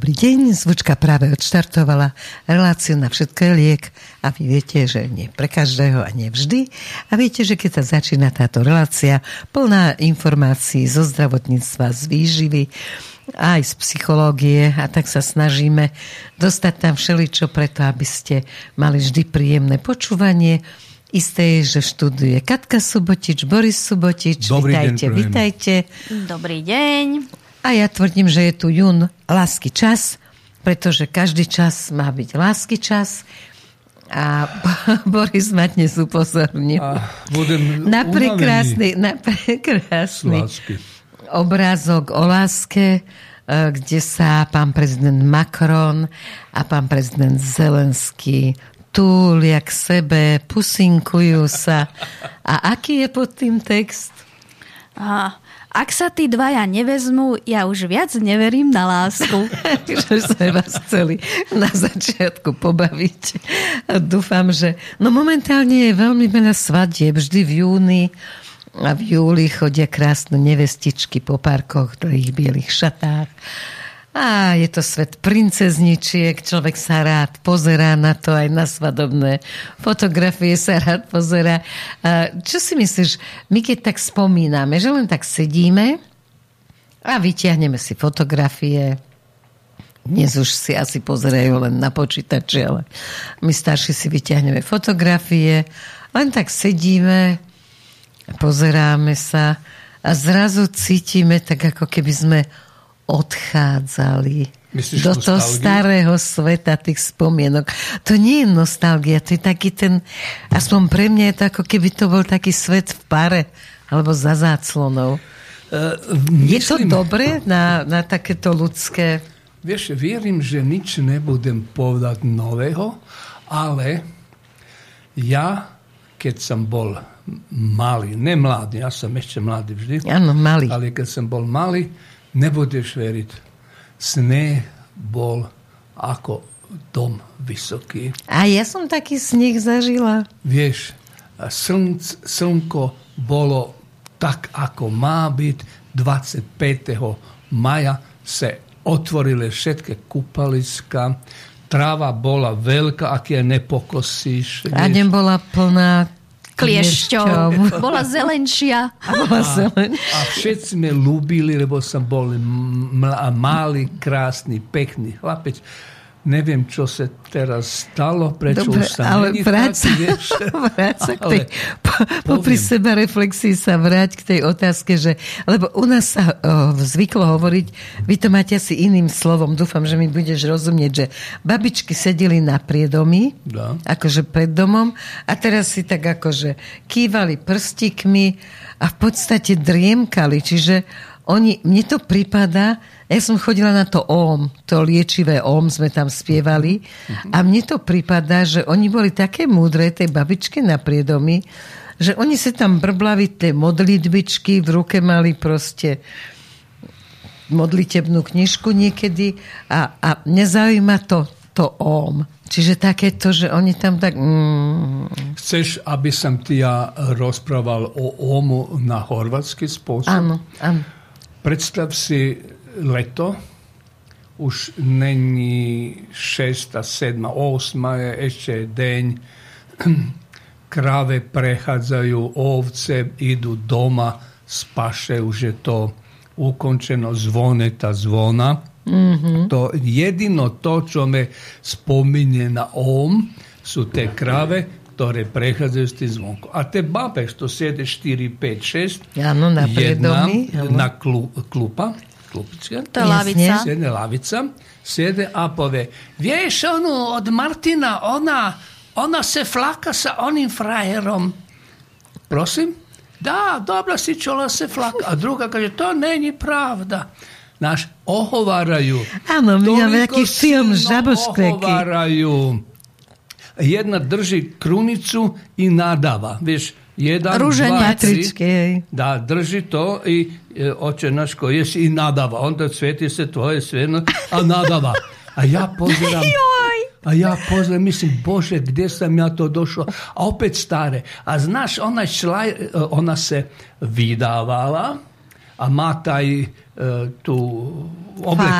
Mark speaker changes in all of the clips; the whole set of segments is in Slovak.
Speaker 1: Dobrý deň. Zvučka práve odštartovala reláciu na všetko je liek a vy viete, že nie pre každého a nie vždy. A viete, že keď sa začína táto relácia plná informácií zo zdravotníctva, z výživy, aj z psychológie a tak sa snažíme dostať tam všeličo preto, aby ste mali vždy príjemné počúvanie. Isté je, že študuje Katka Subotič, Boris Subotič.
Speaker 2: Dobrý
Speaker 1: vitajte,
Speaker 2: deň,
Speaker 1: vitajte.
Speaker 3: Dobrý deň.
Speaker 1: A ja tvrdím, že je tu jún lásky čas, pretože každý čas má byť lásky čas. A Boris ma dnes upozornil
Speaker 2: A budem
Speaker 1: na prekrásny, na prekrásny obrázok o láske, e, kde sa pán prezident Macron a pán prezident Zelenský túlia k sebe, pusinkujú sa. A aký je pod tým text?
Speaker 3: A ak sa tí dvaja nevezmú, ja už viac neverím na lásku.
Speaker 1: že sme vás chceli na začiatku pobaviť. A dúfam, že... No momentálne je veľmi veľa svadieb, vždy v júni a v júli chodia krásne nevestičky po parkoch v ich bielých šatách. A je to svet princezničiek, človek sa rád pozerá na to, aj na svadobné fotografie sa rád pozerá. Čo si myslíš, my keď tak spomíname, že len tak sedíme a vyťahneme si fotografie, dnes už si asi pozerajú len na počítači, ale my starší si vyťahneme fotografie, len tak sedíme, pozeráme sa a zrazu cítime tak, ako keby sme odchádzali
Speaker 2: Myslíš
Speaker 1: do toho
Speaker 2: nostalgiu?
Speaker 1: starého sveta tých spomienok. To nie je nostalgia, to je taký ten, aspoň pre mňa je to ako keby to bol taký svet v pare, alebo za záclonou.
Speaker 2: Uh,
Speaker 1: Je to
Speaker 2: myslím,
Speaker 1: dobré na, na takéto ľudské...
Speaker 2: Vieš, vierim, že nič nebudem povedať nového, ale ja, keď som bol malý, ne mladý, ja som ešte mladý vždy,
Speaker 1: Áno, malý.
Speaker 2: ale keď som bol malý, nebudeš veriť, sneh bol ako dom vysoký.
Speaker 1: A ja som taký sneh zažila.
Speaker 2: Vieš, slnc, slnko bolo tak, ako má byť. 25. maja sa otvorili všetky kúpaliska. Tráva bola veľká, ak je nepokosíš.
Speaker 1: A nebola plná
Speaker 3: Kliešťou. Bola zelenšia.
Speaker 1: A bola zelen.
Speaker 2: A všetci sme ľúbili, lebo som bol malý, krásny, pekný chlapec. Neviem, čo sa teraz stalo, prečo
Speaker 1: Dobre,
Speaker 2: už sa
Speaker 1: ale vráť sa k tej, po, popri seba reflexii sa vráť k tej otázke, že, lebo u nás sa o, zvyklo hovoriť, vy to máte asi iným slovom, dúfam, že mi budeš rozumieť, že babičky sedeli na priedomí,
Speaker 2: Dá.
Speaker 1: akože pred domom a teraz si tak akože kývali prstikmi a v podstate driemkali, čiže oni, mne to prípada, ja som chodila na to OM, to liečivé OM sme tam spievali a mne to prípada, že oni boli také múdre, tej babičky na priedomi, že oni sa tam brblali tie modlitbičky, v ruke mali proste modlitebnú knižku niekedy a, a nezaujíma to, to OM. Čiže takéto, že oni tam tak... Mm,
Speaker 2: Chceš, aby som ti ja rozprával o Omu na horvatský spôsob?
Speaker 1: áno, áno.
Speaker 2: Predstav si leto, už není 6, 7, 8, je ešte deň. Kráve prechádzajú, ovce idú doma z paše, už je to ukončeno, zvone tá zvona. To jedino to, čo me spominje na om, su te krave, ktoré prechádzajú s tým zvonkom. A te babe, što sjede 4, 5, 6,
Speaker 1: Áno, na
Speaker 2: jedna
Speaker 1: priedomí. áno.
Speaker 2: na klu, klupa, klupička,
Speaker 3: To je lavica.
Speaker 2: sjede lavica, sjede a pove, vieš onu od Martina, ona, ona se flaka sa onim frajerom. Prosim? Da, dobro si čula se flaka. A druga kaže, to není pravda. Naš, ohovaraju.
Speaker 1: My máme
Speaker 2: Toliko
Speaker 1: taký film
Speaker 2: silno
Speaker 1: Žaboškveky.
Speaker 2: ohovaraju. Jedna drži krunicu i nadava. Vieš, jedan, dva, tri. Da, drži to i e, oče naš koji jesi i nadava. Onda sveti se tvoje sve, no, a nadava. A ja poziram, a ja poziram, mislim, Bože, gdje sam ja to došao? A opet stare. A znaš, ona, šla, ona se vidavala, a má taj e, tu oblek,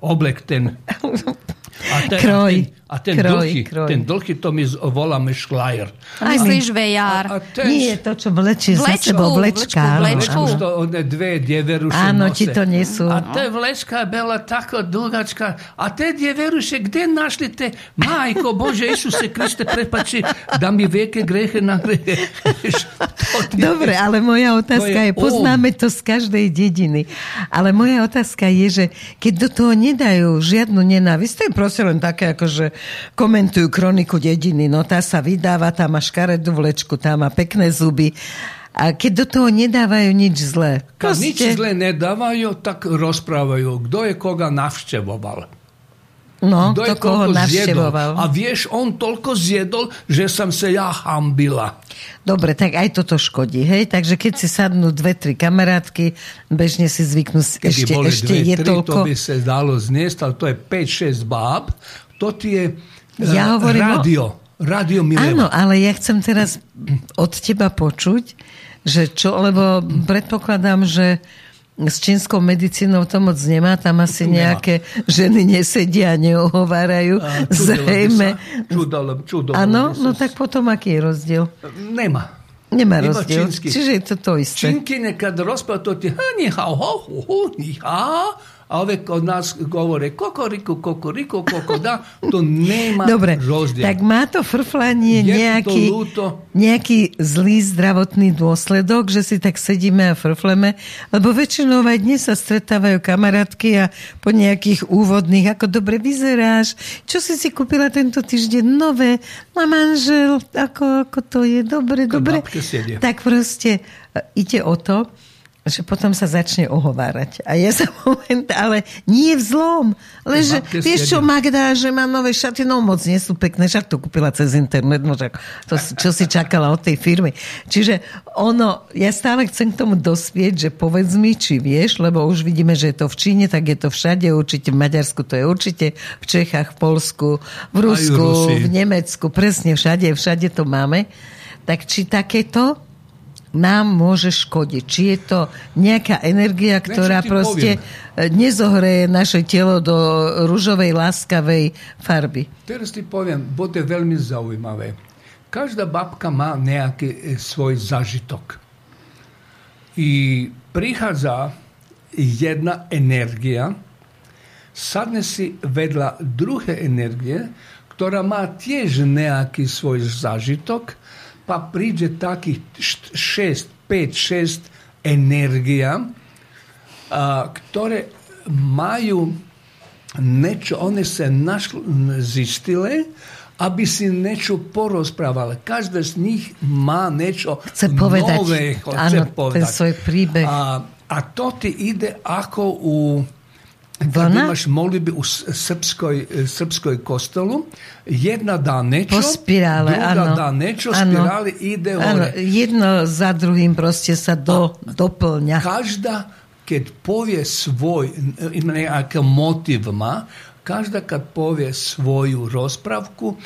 Speaker 2: oblek ten. A ten,
Speaker 1: Kroj.
Speaker 2: A ten, a ten
Speaker 1: Kroj,
Speaker 2: dlhý,
Speaker 1: kroj.
Speaker 2: ten dlhý to my voláme šklajer.
Speaker 3: Myslíš
Speaker 2: A,
Speaker 3: vejár?
Speaker 2: a ten,
Speaker 1: Nie, to, čo vlečie za
Speaker 3: Vlečku,
Speaker 1: sebou vlečka.
Speaker 3: vlečku, vlečku.
Speaker 2: to one dve dieveruše
Speaker 1: Áno,
Speaker 2: nose.
Speaker 1: ti to nesú.
Speaker 2: A tá vlečka bola taká dlhačka. A tie dieveruše, kde našli te? Majko, Bože, Isuse Kriste, prepači, da mi vieke greche na tie-
Speaker 1: Dobre, ale moja otázka
Speaker 2: je
Speaker 1: je, poznáme to z každej dediny, ale moja otázka je, že keď do toho nedajú žiadnu nenávisť, to je proste len také, ako že komentujú kroniku dediny, no tá sa vydáva, tá má škaredú vlečku, tá má pekné zuby, a keď do toho nedávajú nič zlé.
Speaker 2: Kad nič zle ne dávajú, tak rozprávajú, kto je koga navštevoval.
Speaker 1: No,
Speaker 2: Kto
Speaker 1: to
Speaker 2: je
Speaker 1: koho navštevoval.
Speaker 2: A vieš, on toľko zjedol, že som sa ja hambila.
Speaker 1: Dobre, tak aj toto škodí, hej? Takže keď si sadnú dve, tri kamarátky, bežne si zvyknú
Speaker 2: Keby
Speaker 1: ešte,
Speaker 2: boli
Speaker 1: ešte
Speaker 2: dve,
Speaker 1: je
Speaker 2: tri,
Speaker 1: toľko...
Speaker 2: to by sa dalo zniesť, ale to je 5-6 báb. To ti je
Speaker 1: Ja
Speaker 2: eh,
Speaker 1: hovorím o-
Speaker 2: rádio. Rádio
Speaker 1: Áno,
Speaker 2: Mileva.
Speaker 1: ale ja chcem teraz od teba počuť, že čo, lebo predpokladám, že s čínskou medicínou to moc nemá, tam asi
Speaker 2: Nemá.
Speaker 1: nejaké ženy nesedia, neohovárajú.
Speaker 2: A
Speaker 1: Zrejme.
Speaker 2: Čudalo, čudolo
Speaker 1: Áno, no tak potom aký je rozdiel?
Speaker 2: Nemá.
Speaker 1: Nemá rozdiel.
Speaker 2: čínsky.
Speaker 1: Čiže je to to isté.
Speaker 2: Činky kad rozpráva, to ti ha, ni hao, ho, hu, hu, ni ha, a ove kod nás govore kokoriku, kokoriku, kokoda, to nema
Speaker 1: Dobre,
Speaker 2: rozdiel.
Speaker 1: tak má to frflanie
Speaker 2: Je to
Speaker 1: nejaký,
Speaker 2: ľúto.
Speaker 1: nejaký zlý zdravotný dôsledok, že si tak sedíme a frfleme, lebo väčšinou aj dnes sa stretávajú kamarátky a po nejakých úvodných, ako dobre vyzeráš, čo si si kúpila tento týždeň nové, má manžel, ako, ako to je, dobre, dobre. Tak proste e, ide o to, že potom sa začne ohovárať. A ja sa moment, ale nie v zlom. Ale že, vieš čo. Magda, že má nové šaty, no moc nie sú pekné, však to kúpila cez internet, no však to, čo si čakala od tej firmy. Čiže ono, ja stále chcem k tomu dospieť, že povedz mi, či vieš, lebo už vidíme, že je to v Číne, tak je to všade, určite v Maďarsku to je určite, v Čechách, v Polsku, v Rusku,
Speaker 2: Rusi.
Speaker 1: v Nemecku, presne všade, všade to máme. Tak či takéto nám môže škodiť. Či je to nejaká energia, ktorá
Speaker 2: ti
Speaker 1: proste e, nezohreje naše telo do ružovej, láskavej farby.
Speaker 2: Teraz ti poviem, bude veľmi zaujímavé. Každá babka má nejaký e, svoj zažitok. I prichádza jedna energia, sadne si vedľa druhé energie, ktorá má tiež nejaký svoj zažitok, pa príde takých 6, 5, 6 energia, a, ktoré majú niečo, one sa našl, zistile, aby si niečo porozprávali. Každá z nich má niečo
Speaker 1: Chce povedať.
Speaker 2: nové, chce
Speaker 1: Áno, ten
Speaker 2: povedať.
Speaker 1: svoj príbeh.
Speaker 2: A, a to ti ide ako u
Speaker 1: Vana?
Speaker 2: imaš molitbi u srpskoj, e, srpskoj kostolu, jedna da
Speaker 1: nečo, spirale,
Speaker 2: druga
Speaker 1: ano,
Speaker 2: da nečo,
Speaker 1: spirali
Speaker 2: ano, ide
Speaker 1: ore.
Speaker 2: Ano,
Speaker 1: jedno za drugim proste se do, A, doplňa.
Speaker 2: Každa, kad povije svoj, ima nekakav motiv ma, každa kad povije svoju rozpravku,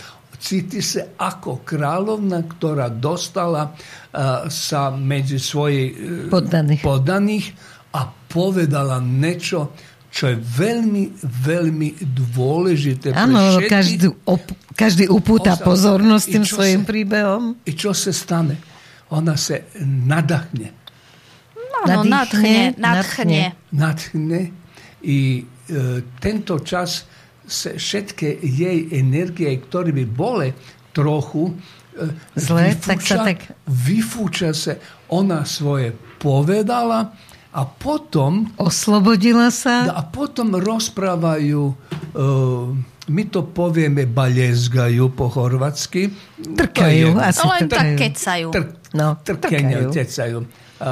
Speaker 2: citi se ako kralovna ktora dostala uh, sa među svojih e, uh,
Speaker 1: podanih.
Speaker 2: podanih, a povedala nečo čo je veľmi, veľmi dôležité
Speaker 1: Áno, každý, op, každý upúta
Speaker 2: Osa-
Speaker 1: pozornosť tým svojim
Speaker 2: sa-
Speaker 1: príbehom.
Speaker 2: I čo sa stane? Ona sa nadachne.
Speaker 3: Áno,
Speaker 1: Nadýchne,
Speaker 3: nadchne, nadchne.
Speaker 2: nadchne i e, tento čas se všetky jej energie, ktoré by boli trochu e,
Speaker 1: Zlé, tak sa tak-
Speaker 2: vyfúča sa, ona svoje povedala a potom
Speaker 1: Oslobodila sa.
Speaker 2: a potom rozprávajú e, my to povieme baljezgaju po horvatsky.
Speaker 1: Trkajú,
Speaker 2: je
Speaker 1: asi
Speaker 3: No len tak
Speaker 1: trkajú.
Speaker 3: kecajú.
Speaker 2: Tr-
Speaker 1: No,
Speaker 2: trkenia
Speaker 1: trkajú.
Speaker 2: tecajú. A,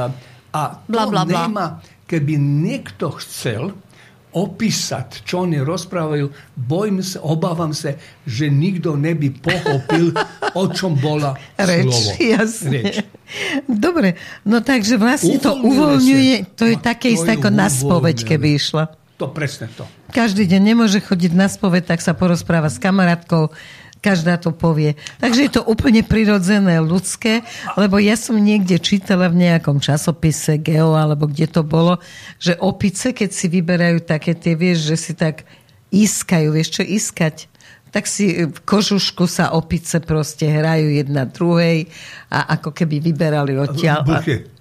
Speaker 2: a to
Speaker 3: Bla, bla, bla.
Speaker 2: nema, keby niekto chcel opísať, čo oni rozprávajú, bojím sa, obávam sa, že nikto neby pochopil, o čom bola
Speaker 1: Reč,
Speaker 2: slovo.
Speaker 1: jasne.
Speaker 2: Reč.
Speaker 1: Dobre, no takže vlastne to uvoľňuje, to je také isté ako na spoveď, keby išla.
Speaker 2: To presne to.
Speaker 1: Každý deň nemôže chodiť na spoveď, tak sa porozpráva s kamarátkou, každá to povie. Takže je to úplne prirodzené, ľudské, lebo ja som niekde čítala v nejakom časopise Geo, alebo kde to bolo, že opice, keď si vyberajú také tie, vieš, že si tak iskajú, vieš čo iskať? tak si v kožušku sa opice proste hrajú jedna druhej a ako keby vyberali odtiaľ.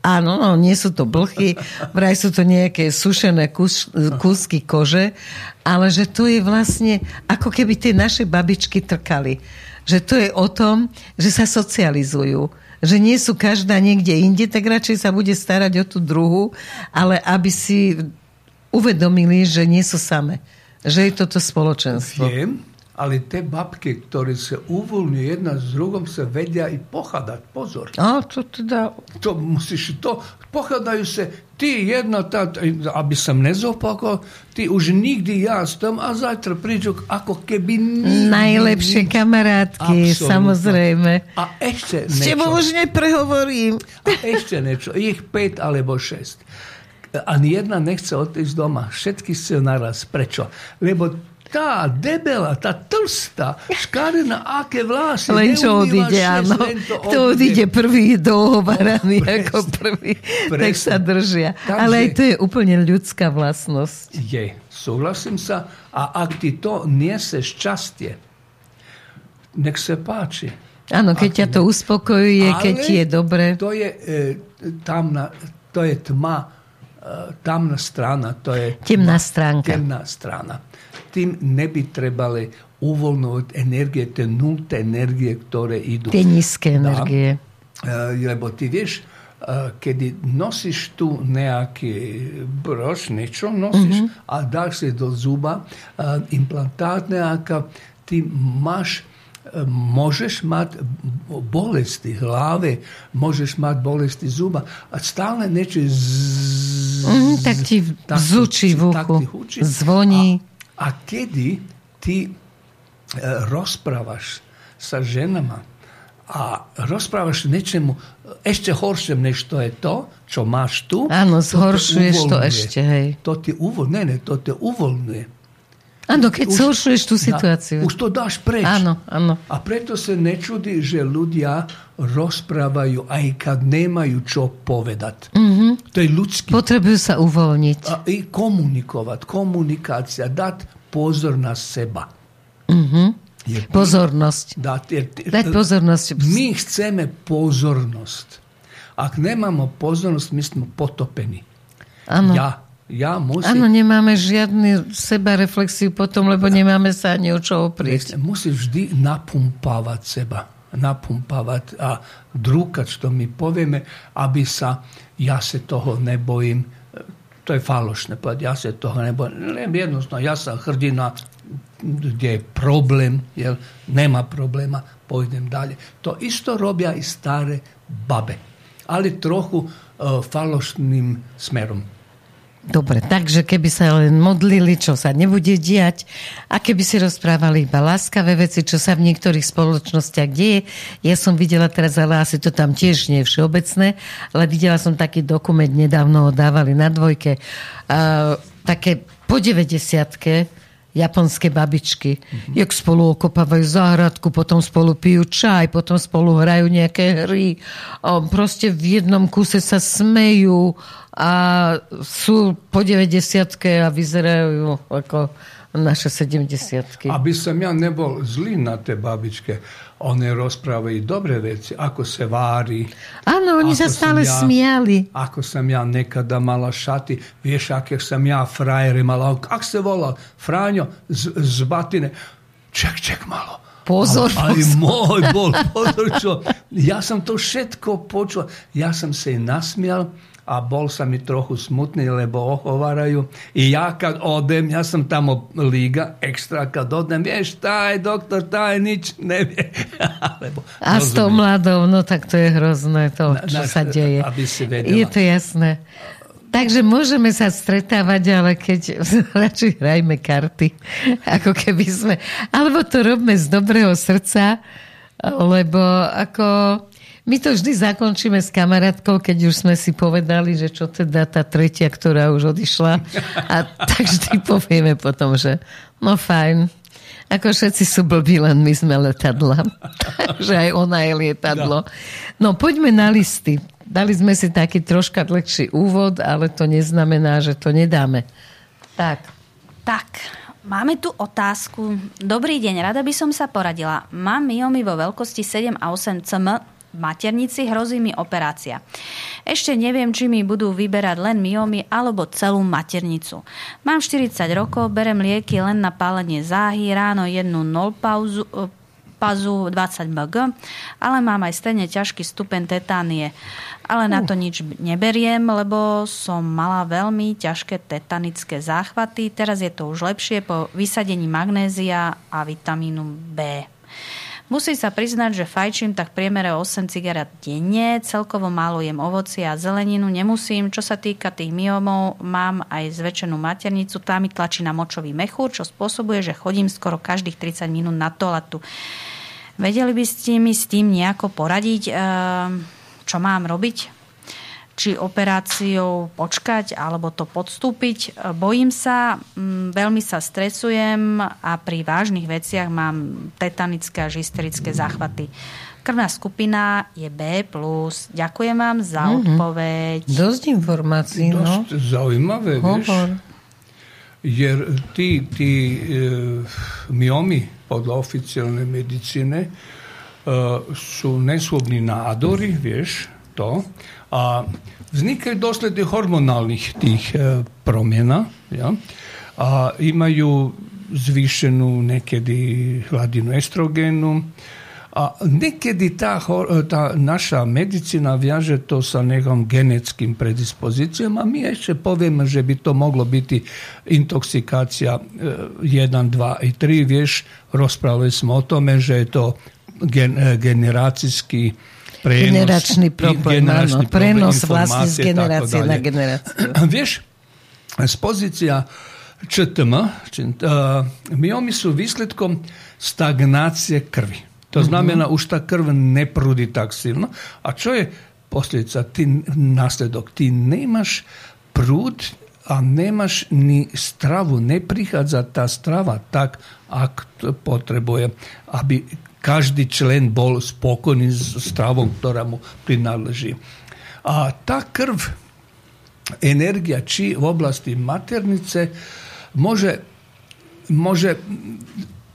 Speaker 1: Áno, no, nie sú to blchy, vraj sú to nejaké sušené kus, kúsky kože, ale že to je vlastne ako keby tie naše babičky trkali. Že to je o tom, že sa socializujú že nie sú každá niekde inde, tak radšej sa bude starať o tú druhu, ale aby si uvedomili, že nie sú same. Že je toto spoločenstvo.
Speaker 2: Viem, ale te babke, ktoré sa uvoľňujú jedna s drugom, sa vedia i pohádať. Pozor.
Speaker 1: A to teda...
Speaker 2: To musíš to... Pohádajú sa ty jedna, tá, aby som nezopakol, ty už nikdy ja s tom a zajtra prídu ako.
Speaker 1: Najlepšie
Speaker 2: nič.
Speaker 1: kamarátky,
Speaker 2: Absolútne.
Speaker 1: samozrejme.
Speaker 2: A ešte
Speaker 1: S tebou
Speaker 2: niečo.
Speaker 1: už neprehovorím.
Speaker 2: A ešte niečo. Ich 5 alebo 6. Ani jedna nechce odísť doma. Všetky chcú naraz. Prečo? Lebo tá debela, tá tlstá, škarená, aké vlasy.
Speaker 1: Len čo odíde, áno. Kto odíde prvý, dohovaraný
Speaker 2: No,
Speaker 1: ako
Speaker 2: presne.
Speaker 1: prvý. Tak
Speaker 2: Presne.
Speaker 1: sa držia.
Speaker 2: Takže-
Speaker 1: Ale aj to je úplne ľudská vlastnosť.
Speaker 2: Je, súhlasím sa. A ak ty to nieseš šťastie, nech sa páči.
Speaker 1: Áno, keď ťa to uspokojuje, keď
Speaker 2: Ale
Speaker 1: ti je dobre.
Speaker 2: To je e, tamná, to je tma, e, tamná strana, to je
Speaker 1: Temná stránka.
Speaker 2: temná strana. Tým neby trebali uvoľňovať energie, tie nulté energie, ktoré idú.
Speaker 1: Tie nízke
Speaker 2: Da.
Speaker 1: energie.
Speaker 2: E, lebo ty vieš, e, kedy nosíš tu nejaký brož, niečo nosíš a dáš si do zuba e, implantát nejaká, ty máš môžeš mať bolesti hlave, môžeš mať bolesti zuba a stále niečo z...
Speaker 1: Mhm, tak ti
Speaker 2: tak
Speaker 1: v uchu, zvoní.
Speaker 2: A, a kedy ty e, rozprávaš sa ženama a rozprávaš niečemu ešte horším, než to je to, čo máš tu.
Speaker 1: Áno,
Speaker 2: to
Speaker 1: zhoršuješ to
Speaker 2: uvoľňuje.
Speaker 1: ešte, hej.
Speaker 2: To ti uvoľňuje, ne, ne, to te uvoľňuje.
Speaker 1: Áno, keď zhoršuješ tú
Speaker 2: Da,
Speaker 1: situáciu.
Speaker 2: už to dáš preč.
Speaker 1: Áno, áno.
Speaker 2: A preto sa nečudí, že ľudia rozprávajú, aj keď nemajú čo povedať. Mm-hmm. To je ľudský.
Speaker 1: Potrebujú sa uvoľniť.
Speaker 2: A i komunikovať, komunikácia, dať pozor na seba. Je
Speaker 1: Pozornosť.
Speaker 2: dať, je,
Speaker 1: Dať pozornosť.
Speaker 2: My chceme pozornosť. Ak nemáme pozornosť, my sme potopení.
Speaker 1: Áno.
Speaker 2: Ja, ja musím...
Speaker 1: Áno, nemáme žiadny seba reflexiu potom, lebo nemáme sa ani o čo oprieť.
Speaker 2: Musíš vždy napumpávať seba. Napumpávať a drúkať, čo my povieme, aby sa, ja sa toho nebojím, to je falošné povedať, ja sa toho nebojím. Len jednostavno, ja som hrdina, kde je problém, jel, nema problema, pôjdem dalje. To isto robia i stare babe, ali trochu uh, falošným smerom.
Speaker 1: Dobre, takže keby sa len modlili, čo sa nebude diať a keby si rozprávali iba láskavé veci, čo sa v niektorých spoločnostiach deje. Ja som videla teraz, ale asi to tam tiež nie je všeobecné, ale videla som taký dokument, nedávno ho dávali na dvojke, uh, také po 90 japonské babičky, mm-hmm. jak spolu okopávajú záhradku, potom spolu pijú čaj, potom spolu hrajú nejaké hry. O, proste v jednom kuse sa smejú a sú po 90 a vyzerajú ako naše 70
Speaker 2: Aby som ja nebol zlý na te babičke, one rasprave i dobre reci, ako se vari.
Speaker 1: Ano, oni
Speaker 2: se
Speaker 1: stale
Speaker 2: ja,
Speaker 1: smijali.
Speaker 2: Ako sam ja nekada mala šati, vješ, ako sam ja frajere mala, kak se vola, Franjo, z, zbatine, ček, ček malo.
Speaker 1: Pozor,
Speaker 2: ali, ali
Speaker 1: pozor.
Speaker 2: moj bol, pozor ja sam to šetko počuo, ja sam se i nasmijal, a bol sa mi trochu smutný, lebo ohovárajú. I ja kad odem, ja som tamo liga, extra kad odem, vieš, taj doktor, taj nič nevie. Lebo,
Speaker 1: A s tou mladou, no tak to je hrozné, to,
Speaker 2: Na-
Speaker 1: čo
Speaker 2: na-
Speaker 1: sa deje.
Speaker 2: aby si vedela.
Speaker 1: Je to jasné. Takže môžeme sa stretávať, ale keď radšej hrajme karty, ako keby sme... Alebo to robme z dobrého srdca, lebo ako... My to vždy zakončíme s kamarátkou, keď už sme si povedali, že čo teda tá tretia, ktorá už odišla. A tak vždy povieme potom, že no fajn, Ako všetci sú blbí, len my sme letadla. Takže aj ona je lietadlo. No poďme na listy. Dali sme si taký troška dlhší úvod, ale to neznamená, že to nedáme. Tak.
Speaker 3: Tak, máme tu otázku. Dobrý deň, rada by som sa poradila. Mám myomy vo veľkosti 7 a 8 cm maternici, hrozí mi operácia. Ešte neviem, či mi budú vyberať len myomy alebo celú maternicu. Mám 40 rokov, berem lieky len na pálenie záhy, ráno jednu nol pauzu, e, pazu 20 mg, ale mám aj stejne ťažký stupeň tetánie. Ale na to nič neberiem, lebo som mala veľmi ťažké tetanické záchvaty. Teraz je to už lepšie po vysadení magnézia a vitamínu B. Musím sa priznať, že fajčím tak priemere 8 cigaret denne, celkovo málo jem ovoci a zeleninu, nemusím. Čo sa týka tých myomov, mám aj zväčšenú maternicu, tá mi tlačí na močový mechúr, čo spôsobuje, že chodím skoro každých 30 minút na toaletu. Vedeli by ste mi s tým nejako poradiť, ehm, čo mám robiť? Či operáciou počkať alebo to podstúpiť. Bojím sa, mm, veľmi sa stresujem a pri vážnych veciach mám tetanické a hysterické záchvaty. Krvná skupina je B+. Ďakujem vám za mm-hmm. odpoveď.
Speaker 1: Dosť informácií, no.
Speaker 2: Dosť zaujímavé, Hovor. vieš. Jer tí, tí e, miomi podľa oficiálnej medicíne e, sú neslobní nádory, vieš, to. A vznikaju dosledi hormonalnih tih e, promjena, ja? a imaju zvišenu nekedi hladinu estrogenu, a nekedi ta, e, ta, naša medicina vjaže to sa nekom genetskim predispozicijama, mi jeszcze povijemo, že bi to moglo biti intoksikacija e, 1, 2 i 3, vješ, raspravili smo o tome, že je to gen, e, generacijski
Speaker 1: prenos, generačný problém, generačný áno, prenos vlastne z generácie na generáciu.
Speaker 2: Vieš, z pozícia ČTM, či, uh, myomy sú výsledkom stagnácie krvi. To mhm. znamená, uh-huh. už tá krv neprúdi tak silno. A čo je posljedica? Ty následok. Ty nemáš prúd a nemáš ni stravu. Neprichádza tá strava tak, ak potrebuje, aby každi člen bol spokojni s stravom, ktorá mu prináleží. A ta krv, energija či u oblasti maternice može, može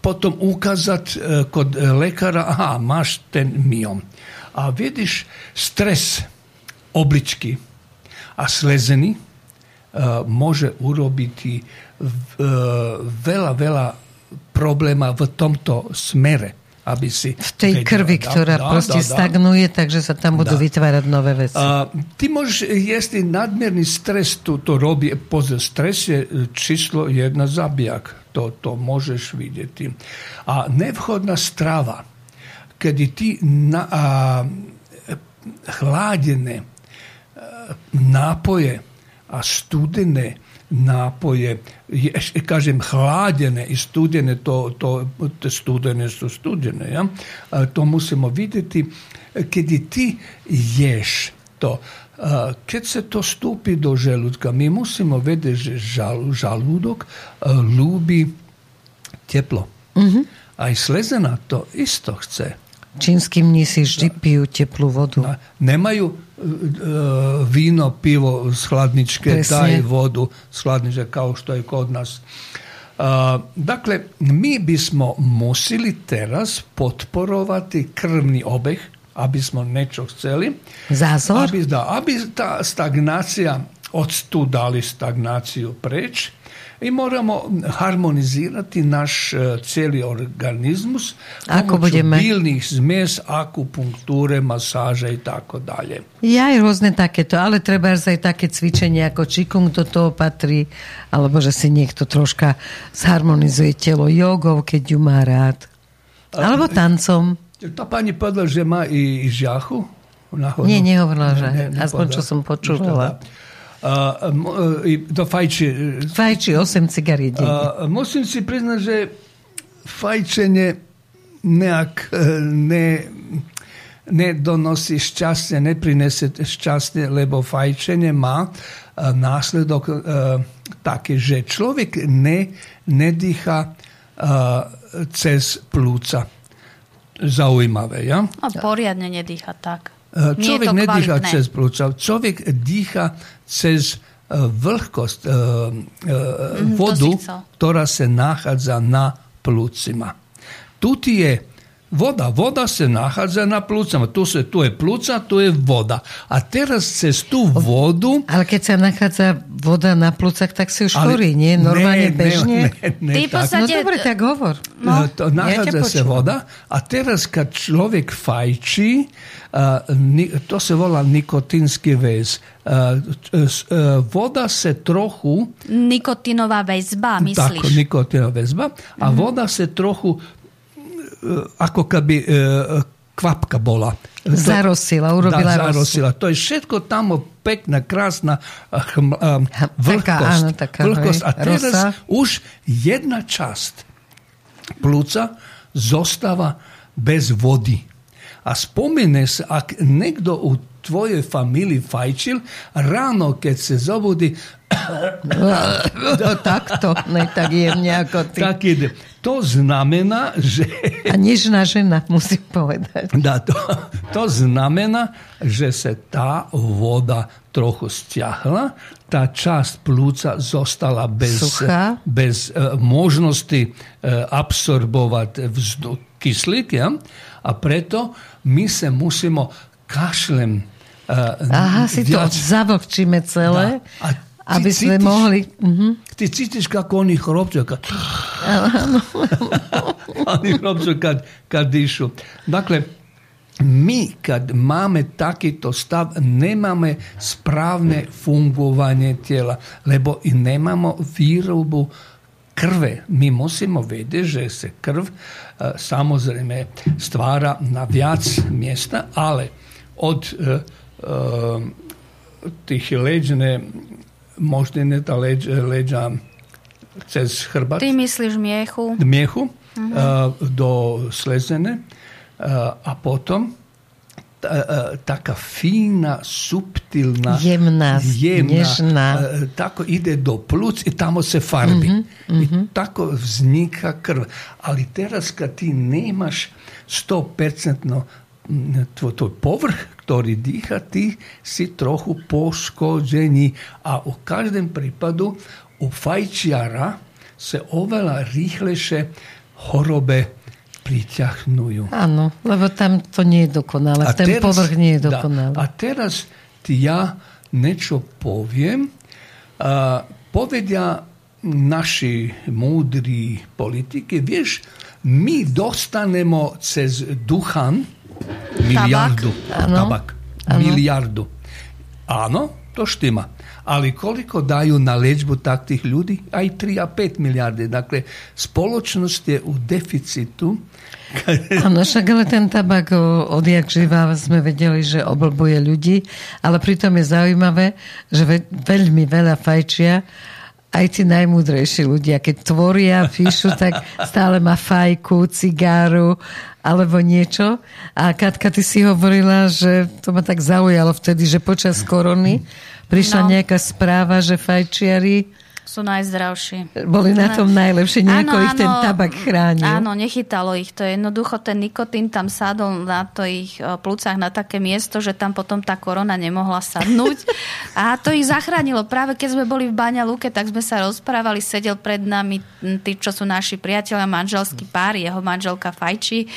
Speaker 2: potom ukazat e, kod lekara, aha, maš ten miom. A vidiš stres oblički, a slezeni e, može urobiti vela, vela problema v tomto smere. Aby si...
Speaker 1: V tej vedela. krvi, ktorá da, proste da, stagnuje, takže sa tam budú da. vytvárať nové veci. A,
Speaker 2: ty môžeš, jestli nadmerný stres tu to robí, pozor, stres je číslo jedna zabijak. To, to môžeš vidieť. A nevhodná strava, kedy ty na, a, chladené nápoje a studené napoje, je, e, kažem hladjene i studjene, to, to, te studene su studjene, ja? A, to musimo vidjeti. Kad i ti ješ to, a, kad se to stupi do želudka, mi musimo vede žal, žaludok a, lubi tjeplo. Mm -hmm. A i slezena to isto chce.
Speaker 1: Čínsky mnísi vždy pijú teplú vodu.
Speaker 2: Nemajú E, víno, pivo z hladničke, Presne. daj vodu hladničke kao što je kod nas. Uh, dakle, mi bismo musili teraz podporovati krvni obeh, aby smo nečo chceli.
Speaker 1: Zazor?
Speaker 2: Aby, da, aby ta stagnacija, od tu dali stagnaciju preći, i moramo harmonizirati naš e, cijeli organizmus
Speaker 1: Ako budeme...
Speaker 2: bilnih zmes, akupunkture, masáže i tako dalje.
Speaker 1: Ja aj rôzne takéto, ale treba aj také cvičenie ako čikung do toho patrí, alebo že si niekto troška zharmonizuje telo jogou, keď ju má rád. Alebo tancom.
Speaker 2: Tá pani povedala, že má i, i žiachu?
Speaker 1: Nahoru. Nie, nehovorila, že. Ne, ne, Aspoň, čo som počúvala.
Speaker 2: To fajči...
Speaker 1: Fajči 8 cigaret
Speaker 2: Musím si priznať, že fajčenie nejak ne, ne donosi šťastie, neprinese šťastie, lebo fajčenie má následok taký, že človek ne, nedýcha cez plúca. Zaujímavé, ja?
Speaker 3: A poriadne nedýcha tak.
Speaker 2: Človek nedýcha cez plúca, človek dýcha cez uh, vlhkosť uh, uh,
Speaker 3: Mhm,
Speaker 2: vodu, ktorá sa nachádza na plúcima. Tu je voda. Voda sa nachádza na plúcama. Tu, sa, tu je plúca, tu je voda. A teraz cez tú vodu...
Speaker 1: Ale keď sa nachádza voda na plúcach, tak si už
Speaker 2: Ale-
Speaker 1: chorý, nie? Normálne,
Speaker 2: ne,
Speaker 1: bežne?
Speaker 2: Ne, ne,
Speaker 3: Ty
Speaker 2: tak.
Speaker 3: podstate-
Speaker 1: No dobre, tak hovor.
Speaker 3: No,
Speaker 2: Eh, to nachádza
Speaker 1: ja
Speaker 2: sa voda a teraz, keď človek fajčí, uh, ni, to sa volá nikotínsky väz. Uh, uh, voda sa trochu
Speaker 3: Nikotinová väzba,
Speaker 2: tak,
Speaker 3: myslíš?
Speaker 2: nikotínová väzba a
Speaker 3: Mhm.
Speaker 2: voda sa trochu uh, ako keby uh, kvapka bola.
Speaker 1: Zarosila, urobila
Speaker 2: Dá, zarosila. To je všetko tam pekná, krásna hm,
Speaker 1: taká,
Speaker 2: vlhkosť.
Speaker 1: áno, taká,
Speaker 2: vlhkosť. A teraz
Speaker 1: rosa.
Speaker 2: už jedna časť plúca zostáva bez vody. A spomene sa, ak niekto u tvojej familii fajčil, ráno, keď sa zobudí,
Speaker 1: No, takto, ne tak jemne ako ty.
Speaker 2: tak ide. To znamená, že...
Speaker 1: A nežná žena, musím povedať.
Speaker 2: Da, to, to znamená, že sa tá voda trochu stiahla, tá časť plúca zostala bez,
Speaker 1: Suchá.
Speaker 2: bez uh, možnosti uh, absorbovať vzduch, kyslík. Ja? A preto my sa musíme kašlem uh,
Speaker 1: Aha, si to zavlhčíme celé,
Speaker 2: Da. A
Speaker 1: aby sme
Speaker 2: cítiš-
Speaker 1: mohli... Mhm.
Speaker 2: Ty cítiš, kako oni chrobču, kad... oni chrobču kad, kad dišu. Dakle, mi kad máme takýto stav, nemáme správne fungovanie tela, lebo i nemamo výrobu krve. Mi musimo vedieť, že sa krv e, samozrejme stvára na viac miesta, ale od e, e, tých leđne moždine, ta leđa, leđa cez hrbat.
Speaker 3: Ti misliš mijehu?
Speaker 2: Mijehu uh-huh. Mhm. Eh, do slezene, uh, a potom eh, taka fina, subtilna,
Speaker 1: jemna, jemna
Speaker 2: nježna. tako ide do pluc i tamo se farbi. Mm-hmm, mm-hmm. I mhm. tako vznika krv. Ali teraz kad ti nemaš 100% tvoj, povrh, ktorý dýcha, ty si trochu poškođeni. A u každém prípadu u fajčiara se oveľa rýchlejšie chorobe priťahnujú.
Speaker 1: Áno, lebo tam to nie je dokonalé. Ten povrch nie je dokonalý.
Speaker 2: Da, a teraz ti ja niečo poviem. A, povedia naši múdri politiky, vieš, my dostanemo cez duchan miliardu.
Speaker 1: Áno.
Speaker 2: Tabak. Miliardu. Áno, to štima. Ali koliko daju na liečbu takvih ljudi? Aj 3 a 5 milijarde. Dakle, spoločnosť je u deficitu.
Speaker 1: Áno, však ale ten tabak odjak živá sme vedeli, že oblbuje ľudí, ale pritom je zaujímavé, že ve, veľmi veľa fajčia aj tí najmúdrejší ľudia. Keď tvoria, píšu, tak stále má fajku, cigáru alebo niečo. A Katka, ty si hovorila, že to ma tak zaujalo vtedy, že počas korony prišla
Speaker 3: No.
Speaker 1: nejaká správa, že fajčiari
Speaker 3: Sú najzdravší.
Speaker 1: boli na tom najlepšie. Nejako
Speaker 3: Áno,
Speaker 1: ich ten tabak chránil.
Speaker 3: Áno, nechytalo ich to. Jednoducho ten nikotín tam sadol na to ich plúcach na také miesto, že tam potom tá korona nemohla sadnúť. A to ich zachránilo. Práve keď sme boli v Baňa Luke, tak sme sa rozprávali, sedel pred nami tí, čo sú naši priatelia, manželský pár, jeho manželka fajčí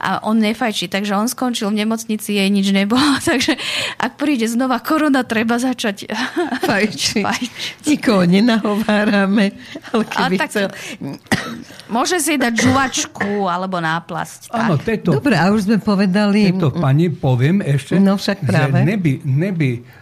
Speaker 3: a on nefajčí. Takže on skončil v nemocnici, jej nič nebolo. Takže ak príde znova korona, treba začať
Speaker 1: Fajči.
Speaker 3: fajčiť.
Speaker 1: Nikoho nenahovárame, ale keby
Speaker 3: tak-
Speaker 1: chcel...
Speaker 3: Môže si dať žuvačku alebo náplasť. Tak.
Speaker 2: Áno, tieto
Speaker 1: Dobre, a už sme povedali...
Speaker 2: Tieto pani poviem ešte,
Speaker 1: No však práve.
Speaker 2: že neby, neby uh,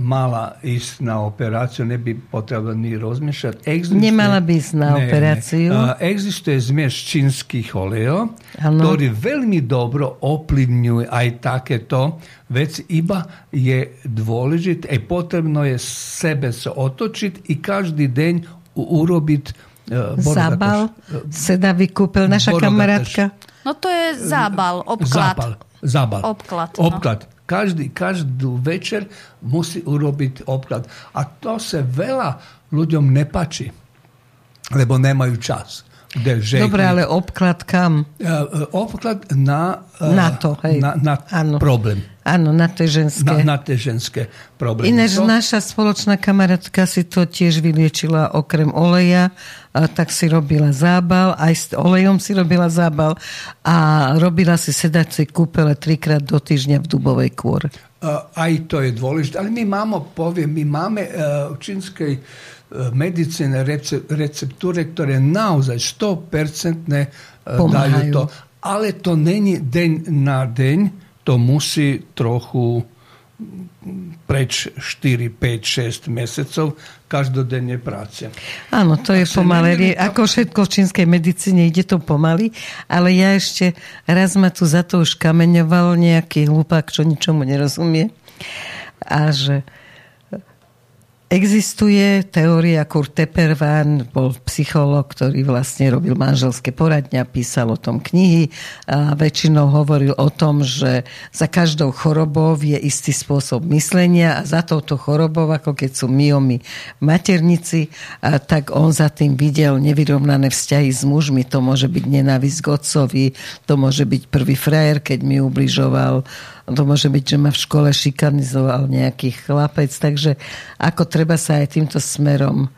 Speaker 2: mala ísť na operáciu, neby potrebovala ni rozmýšľať. Existuje,
Speaker 1: Nemala by ísť na operáciu.
Speaker 2: Uh, existuje zmieš čínskych olejov, ktorý veľmi dobro ovplyvňuje aj takéto veci, iba je dôležité, aj potrebno je sebe sa otočiť i každý deň urobiť uh,
Speaker 1: Zábal, sedavý kúpel, naša
Speaker 2: Borodataš.
Speaker 1: kamarátka.
Speaker 3: No to je zábal, obklad.
Speaker 2: Zábal. Zábal.
Speaker 3: Obklad, no.
Speaker 2: Obklad. Každý, každú večer musí urobiť obklad. A to sa veľa ľuďom nepačí, lebo nemajú čas. del žehli.
Speaker 1: Dobre, ale obklad kam?
Speaker 2: E, e, obklad na, e,
Speaker 1: Na to, hej.
Speaker 2: na, na
Speaker 1: Áno.
Speaker 2: problém.
Speaker 1: Áno, na tie ženské.
Speaker 2: Na, na tie ženské problémy.
Speaker 1: Ináč
Speaker 2: To-
Speaker 1: naša spoločná kamarátka si to tiež vyliečila okrem oleja, tak si robila zábal, aj s olejom si robila zábal a robila si sedacie kúpele trikrát do týždňa v dubovej kôre.
Speaker 2: Aj to je dôležité, ale my máme, poviem, my máme uh, v čínskej uh, medicíne rece, receptúre, ktoré naozaj 100% uh, dajú to. Ale to není deň na deň, to musí trochu preč 4, 5, 6 mesecov každodenne práce.
Speaker 1: Áno, to je pomalé. Ako všetko v čínskej medicíne ide to pomaly, ale ja ešte raz ma tu za to už kameňoval nejaký hlupák, čo ničomu nerozumie. A že Existuje teória Kurt Tepperwan, bol psycholog, ktorý vlastne robil manželské poradňa, písal o tom knihy a väčšinou hovoril o tom, že za každou chorobou je istý spôsob myslenia a za touto chorobou, ako keď sú myomy maternici, a tak on za tým videl nevyrovnané vzťahy s mužmi. To môže byť nenávisť k otcovi, to môže byť prvý frajer, keď mi ubližoval to môže byť, že ma v škole šikanizoval nejaký chlapec, takže ako treba sa aj týmto smerom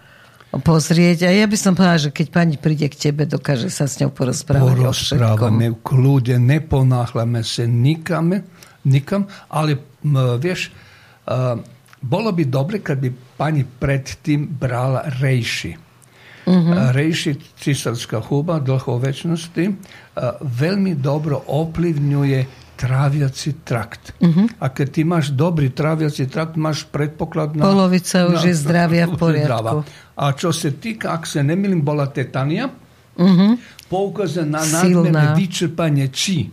Speaker 1: pozrieť. A ja by som povedala, že keď pani príde k tebe, dokáže sa s ňou porozprávať o všetkom.
Speaker 2: V kľude, neponáhľame sa nikam, nikam ale vieš, uh, bolo by dobre, keď by pani predtým brala rejši. Uh-huh. Rejši, císarská chuba, dlho väčšnosti, uh, veľmi dobro ovplyvňuje tráviaci trakt. Uh-huh. A keď ty máš dobrý tráviaci trakt, máš predpoklad na...
Speaker 1: Polovica už je zdravia v poriadku.
Speaker 2: zdravá. A čo sa týka, ak sa nemýlim, bola tetania,
Speaker 1: Uh-huh.
Speaker 2: poukaze na nadmerné vyčerpanie či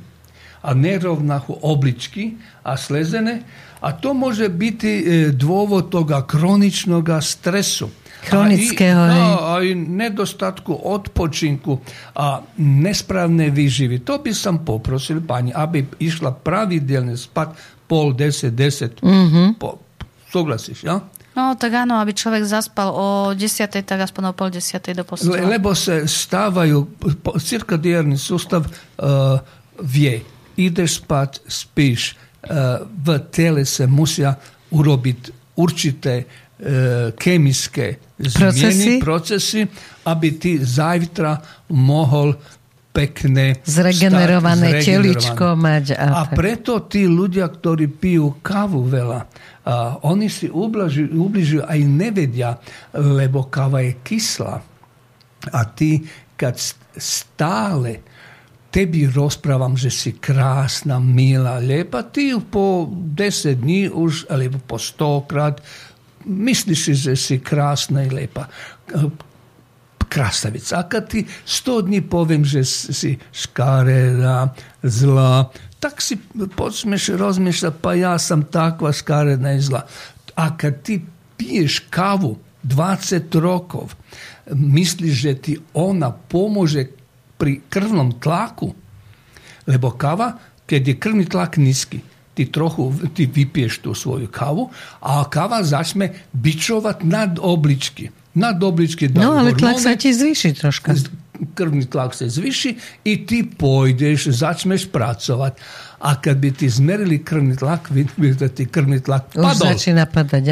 Speaker 2: a nerovnahu obličky a slezene, a to može biti e, dôvod toga kroničnog stresu.
Speaker 1: Chronického,
Speaker 2: a i,
Speaker 1: hej.
Speaker 2: a, a i nedostatku odpočinku a nespravne výživy. To by som poprosil pani, aby išla pravidelne spať pol, deset, deset.
Speaker 1: Mhm.
Speaker 2: Po, súhlasíš, ja?
Speaker 3: No tak áno, aby človek zaspal o 10, tak aspoň o pol 10 do
Speaker 2: Le,
Speaker 3: postele.
Speaker 2: lebo se stavaju, po- cirkadijarni sustav uh, vie, ideš spať, spíš, uh, v tele se musia urobiť určité E, kemijske
Speaker 1: procesi.
Speaker 2: Procesi, a bi ti zajtra mohol pekne zregenerovane
Speaker 1: ćeličko mađa.
Speaker 2: A preto ti ljudi koji piju kavu vela, a, oni si ubližuju, a i ne vedja, lebo kava je kisla. A ti kad stale tebi rozpravam, že si krasna, mila, lepa, ti po deset dni už, ali po sto krat myslíš si, že si krásna i lepa krasavica. A kad ti sto dní poviem, že si škareda, zla, tak si počneš rozmýšľať, pa ja sam takva škareda i zla. A kad ti piješ kavu 20 rokov, misliš, že ti ona pomože pri krvnom tlaku, lebo kava, keď je krvni tlak niski, ti trochu ti vypiješ tú svoju kavu, a kava začne bičovať nad obličky. Nad obličky
Speaker 1: No, ale tlak
Speaker 2: hormóny,
Speaker 1: sa ti zvýši troška.
Speaker 2: krvni tlak se zviši i ti pojdeš, začneš pracovat. A kad bi ti izmerili krvni tlak, vidi da ti krvni tlak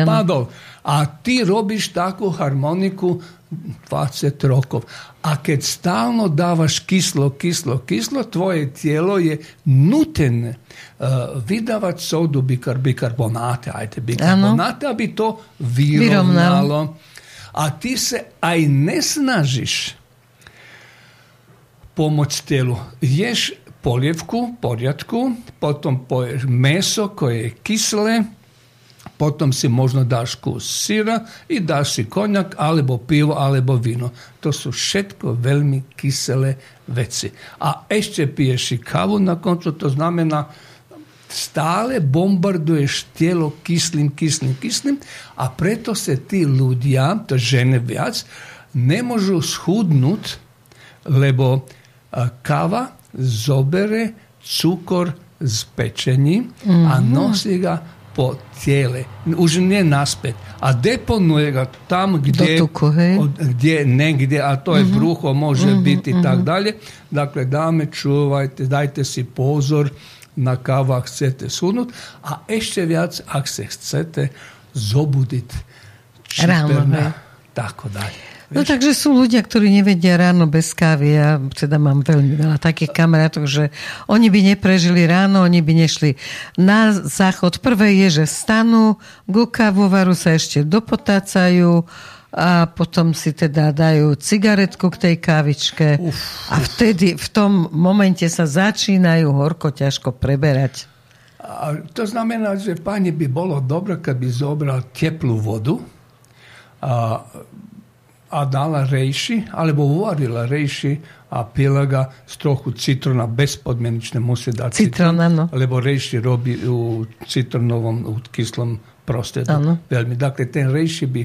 Speaker 2: padol. A ti robiš takvu harmoniku 20 rokov. A kad stalno davaš kislo, kislo, kislo, tvoje tijelo je nutene uh, sodu bikar, bikarbonate, ajte, bikarbonate, a bi to virovnalo. A ti se aj ne snažiš pomoć telu. Ješ poljevku, porjatku, potom poješ meso koje je kisle, potom si možno daš kus sira i daš si konjak, alebo pivo, alebo vino. To su všetko veľmi kisele veci. A ešte piješ i kavu na koncu, to znamena stále bombarduješ tijelo kislim, kislim, kislim, a preto se ti ľudia, to žene viac, ne možu schudnut, lebo kava zobere cukor z pečení a nosi ga po tijele, už ne naspet, a deponuje ga tam gdje, od- gdje negdje, a to je bruho, može biti i tak dalje. Dakle, dame, čuvajte, dajte si pozor na kava chcete sunut, a ešte viac, ak se chcete zobudit. Čiperna, tako dalje.
Speaker 1: No takže sú ľudia, ktorí nevedia ráno bez kávy. Ja teda mám veľmi veľa takých kamarátov, že oni by neprežili ráno, oni by nešli na záchod. Prvé je, že stanú, ku kávovaru sa ešte dopotácajú a potom si teda dajú cigaretku k tej kávičke a vtedy v tom momente sa začínajú horko ťažko preberať.
Speaker 2: A to znamená, že pani by bolo dobro kad bi zobral teplú vodu a, a dala rejši, alebo uvarila rejši a pila ga s trochu citrona, bezpodmenične mu se da
Speaker 1: Citron, áno.
Speaker 2: lebo rejši robi u citronovom, u kyslom prostedu.
Speaker 1: Áno.
Speaker 2: Veľmi. Dakle, ten rejši by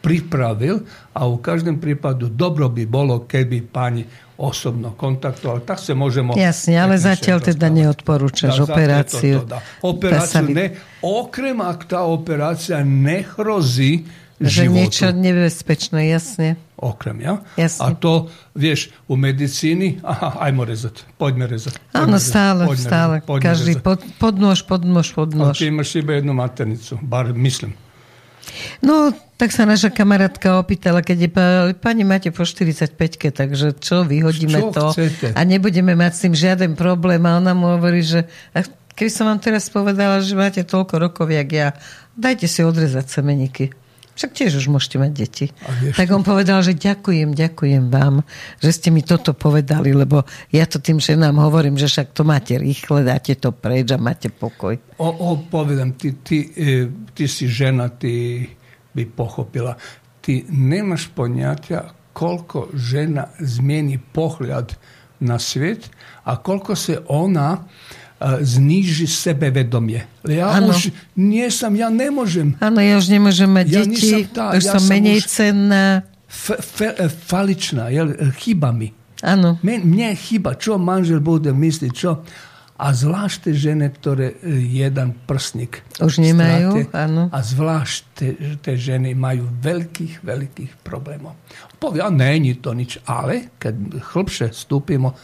Speaker 2: pripravil a u každom prípadu dobro by bolo, keby pani osobno kontaktovala. Tak se možemo...
Speaker 1: Jasne, ale zatiaľ teda neodporúčaš
Speaker 2: Da, je to
Speaker 1: operáciu.
Speaker 2: to, da. Operáciu ne, okrem ak tá operácia nehrozí
Speaker 1: Že
Speaker 2: životu.
Speaker 1: niečo nebezpečné, jasne.
Speaker 2: Okrem, ja?
Speaker 1: Jasne.
Speaker 2: A to, vieš, u medicíni, aha, ajmo rezať, poďme poďme
Speaker 1: Áno, stále,
Speaker 2: poďme
Speaker 1: stále.
Speaker 2: rezať, poďme
Speaker 1: Každý pod, podnôž, podnôž,
Speaker 2: A
Speaker 1: podnôž.
Speaker 2: ty imaš iba jednu maternicu, bar myslím.
Speaker 1: No, tak sa naša kamarátka opýtala, keď je pa- pani máte po 45 takže čo, vyhodíme
Speaker 2: Čo
Speaker 1: to
Speaker 2: chcete?
Speaker 1: a nebudeme mať s tým žiaden problém. A ona mu hovorí, že a keby som vám teraz povedala, že máte toľko rokov, jak ja, dajte si odrezať semeníky. Však tiež už môžete mať deti. Tak on povedal, že ďakujem, ďakujem vám, že ste mi toto povedali, lebo ja to tým ženám hovorím, že však to máte rýchle, dáte to preč a máte pokoj.
Speaker 2: O, o, povedam ti, ti, e, ti si žena, ti bi pochopila. Ti nemaš ponjatia koliko žena zmijeni pohljad na svijet, a koliko se ona zniži sebevedomje. Ja
Speaker 1: Áno.
Speaker 2: už nisam, ja ne možem.
Speaker 1: Ja už nemôžem mať
Speaker 2: Ja
Speaker 1: deti,
Speaker 2: tá,
Speaker 1: už
Speaker 2: ja
Speaker 1: som menej
Speaker 2: už-
Speaker 1: cenná.
Speaker 2: F, fe, e, falična, jel, e, chyba mi. Men, mne chyba, čo manžel bude misliť, čo. A zvlášť tie žene, ktoré e, jeden prsník
Speaker 1: Už nemajú,
Speaker 2: strate,
Speaker 1: áno.
Speaker 2: A zvlášť tie, tie ženy majú veľkých, veľkých problémov. Povie, a není to nič, ale keď hlbšie vstúpimo,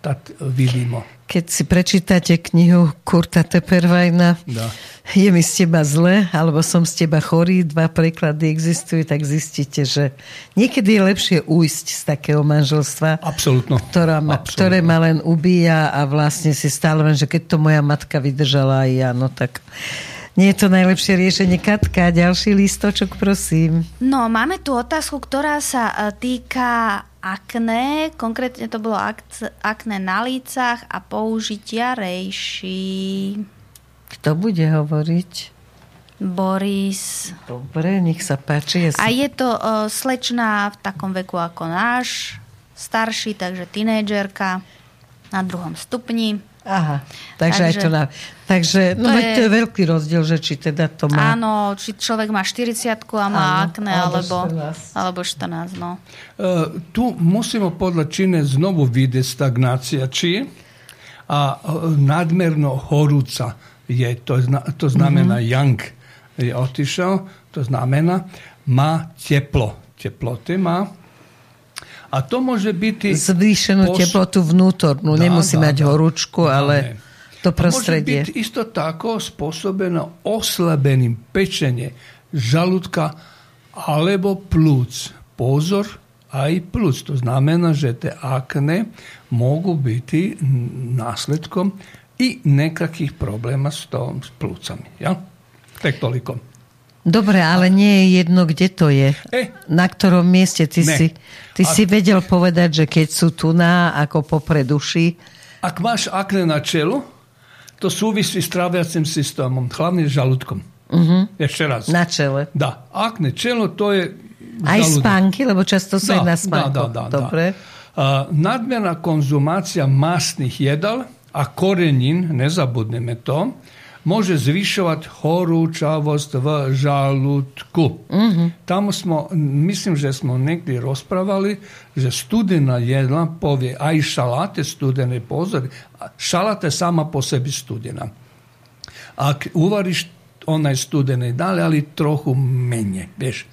Speaker 2: tak vidíme.
Speaker 1: Keď si prečítate knihu Kurta Tepervajna
Speaker 2: Da.
Speaker 1: Je mi z teba zle, alebo som z teba chorý, dva preklady existujú, tak zistíte, že niekedy je lepšie ujsť z takého manželstva,
Speaker 2: Absolutno.
Speaker 1: ktorá ma,
Speaker 2: Absolutno.
Speaker 1: ktoré ma len ubíja a vlastne si stále len, že keď to moja matka vydržala aj ja, no tak nie je to najlepšie riešenie. Katka, ďalší lístočok, prosím.
Speaker 3: No, máme tu otázku, ktorá sa e, týka akné, konkrétne to bolo ak- akné na lícach a použitia rejší.
Speaker 1: Kto bude hovoriť?
Speaker 3: Boris.
Speaker 1: Dobre, nech sa páči. Ja
Speaker 3: A
Speaker 1: si...
Speaker 3: je to uh, slečna v takom veku ako náš, starší, takže tínejdžerka na druhom stupni.
Speaker 1: Aha, takže, aj
Speaker 3: Takže-
Speaker 1: to na... Takže, no
Speaker 3: To je-
Speaker 1: to je veľký rozdiel, že či teda to má...
Speaker 3: Áno, či človek má 40 a má
Speaker 1: Áno,
Speaker 3: akné,
Speaker 1: alebo
Speaker 3: alebo,
Speaker 1: 14.
Speaker 3: alebo 14. No.
Speaker 2: E, tu musimo podľa čine znovu vidieť stagnácia čije a e, nadmerno horúca je, to, zna, to znamená yang je otišao, to znamená má teplo, teploty má a to može biti
Speaker 1: Zvýšenú
Speaker 2: pos-
Speaker 1: teplotu vnútornú.
Speaker 2: Da,
Speaker 1: Nemusí
Speaker 2: da,
Speaker 1: mať
Speaker 2: da.
Speaker 1: horúčku,
Speaker 2: Da,
Speaker 1: ale
Speaker 2: ne.
Speaker 1: to
Speaker 2: A Može
Speaker 1: prostredie.
Speaker 2: biti isto tako sposobeno oslabenim pečenje žalutka alebo pluc. Pozor, a i pluc. To znamena, že te akne mogu biti nasledkom i nekakvih problema s tom s plucami. Ja? Tek toliko.
Speaker 1: Dobre, ale nie je jedno, kde to je.
Speaker 2: E.
Speaker 1: Na ktorom mieste ty,
Speaker 2: Ne.
Speaker 1: si, ty
Speaker 2: A-
Speaker 1: si vedel povedať, že keď sú tu na, ako popred uši,
Speaker 2: Ak máš akne na čelu, to súvisí s tráviacim systémom, hlavne s žalúdkom. Uh-huh. Ešte raz.
Speaker 1: na čele.
Speaker 2: Da, akne čelo to je
Speaker 1: Aj
Speaker 2: žalúdok.
Speaker 1: spánky, lebo často sú aj na spánku.
Speaker 2: Da, da, da,
Speaker 1: Dobre.
Speaker 2: A, nadmjerna konzumacija masnih jedal, a korenin, ne zabudneme to, može zvišovati horúčavost v žalúdku. Tamo smo, mislim, že smo negdje raspravali, že studena jedla povije, a i šalate studene, pozor, šalata je sama po sebi studena. Ak uvariš onaj studene dalje, ali trochu menje, vieš.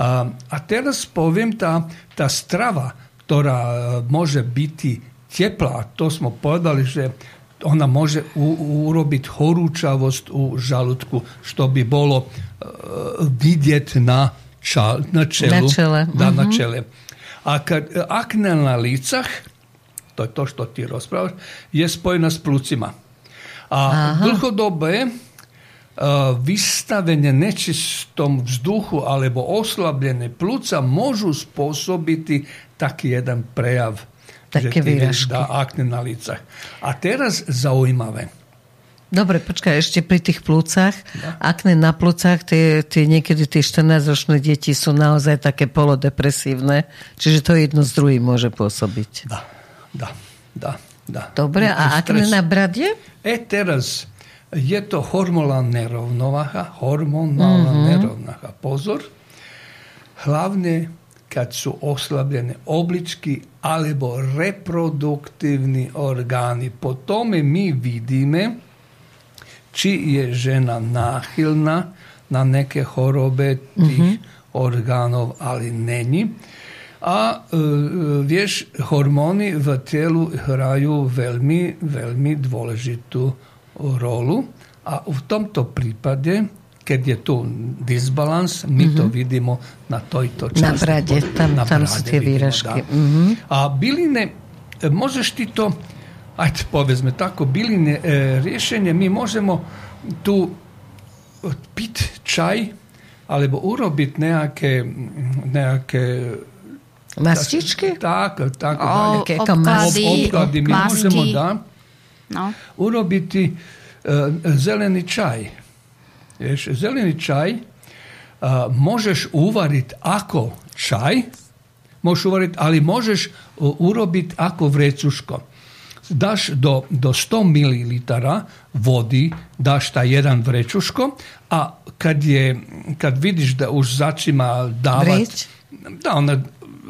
Speaker 2: A, a teraz poviem, tá, tá strava, ktorá e, može biti teplá, to smo povedali, že ona može u, urobiť horúčavosť u žalutku, što bi bolo uh, vidjet na, ča, na čelu.
Speaker 1: Na čele.
Speaker 2: Da, na
Speaker 1: Mhm.
Speaker 2: čele. A kad akne na licah, to je to što ti rozprávaš, je spojena s plucima. A
Speaker 1: Aha.
Speaker 2: uh, vystavenie nečistom vzduchu alebo oslabljené pluca môžu spôsobiti taký jeden prejav.
Speaker 1: Také
Speaker 2: že
Speaker 1: výražky.
Speaker 2: dá akne na licach. A teraz zaujímavé.
Speaker 1: Dobre, počkaj, ešte pri tých plúcach. Akne na plúcach, tie, tie niekedy tie 14-ročné deti sú naozaj také polodepresívne, čiže to jedno z druhým môže pôsobiť.
Speaker 2: Da, da, da. da.
Speaker 1: Dobre, a akne na bradie?
Speaker 2: E teraz je to hormonálna nerovnováha, hormonálna nerovnováha. Pozor, hlavne kad su oslabljene oblički alebo reproduktívni orgány. Po tome mi vidíme či je žena náchylná na neke chorobe tých orgánov, ali není. A e, vieš, hormóny v telu hrajú veľmi, veľmi dôležitú rolu. A v tomto prípade, keď je tu disbalans, my to vidíme na tejto časti.
Speaker 1: Na brade, tam- tam sú tie výražky.
Speaker 2: da.
Speaker 1: Mhm.
Speaker 2: A biline, e, možeš ti to, ajde povedzme tako, biline e, rješenje, mi možemo tu pit čaj, alebo urobiť nejaké, nejaké
Speaker 1: Mastičky?
Speaker 2: tak, tak,
Speaker 3: O,
Speaker 2: dalje.
Speaker 1: Ako
Speaker 3: obklady,
Speaker 2: Obklady mi možemo da
Speaker 3: No.
Speaker 2: urobiti e, zeleni čaj. Vieš, zeleni čaj a, možeš uvariti ako čaj, možeš uvariti, ali možeš u- urobiť ako vrecuško. Daš do, do 100 ml vody, daš ta jedan vrećuško, a kad, je, kad vidiš da už začima davat, da ona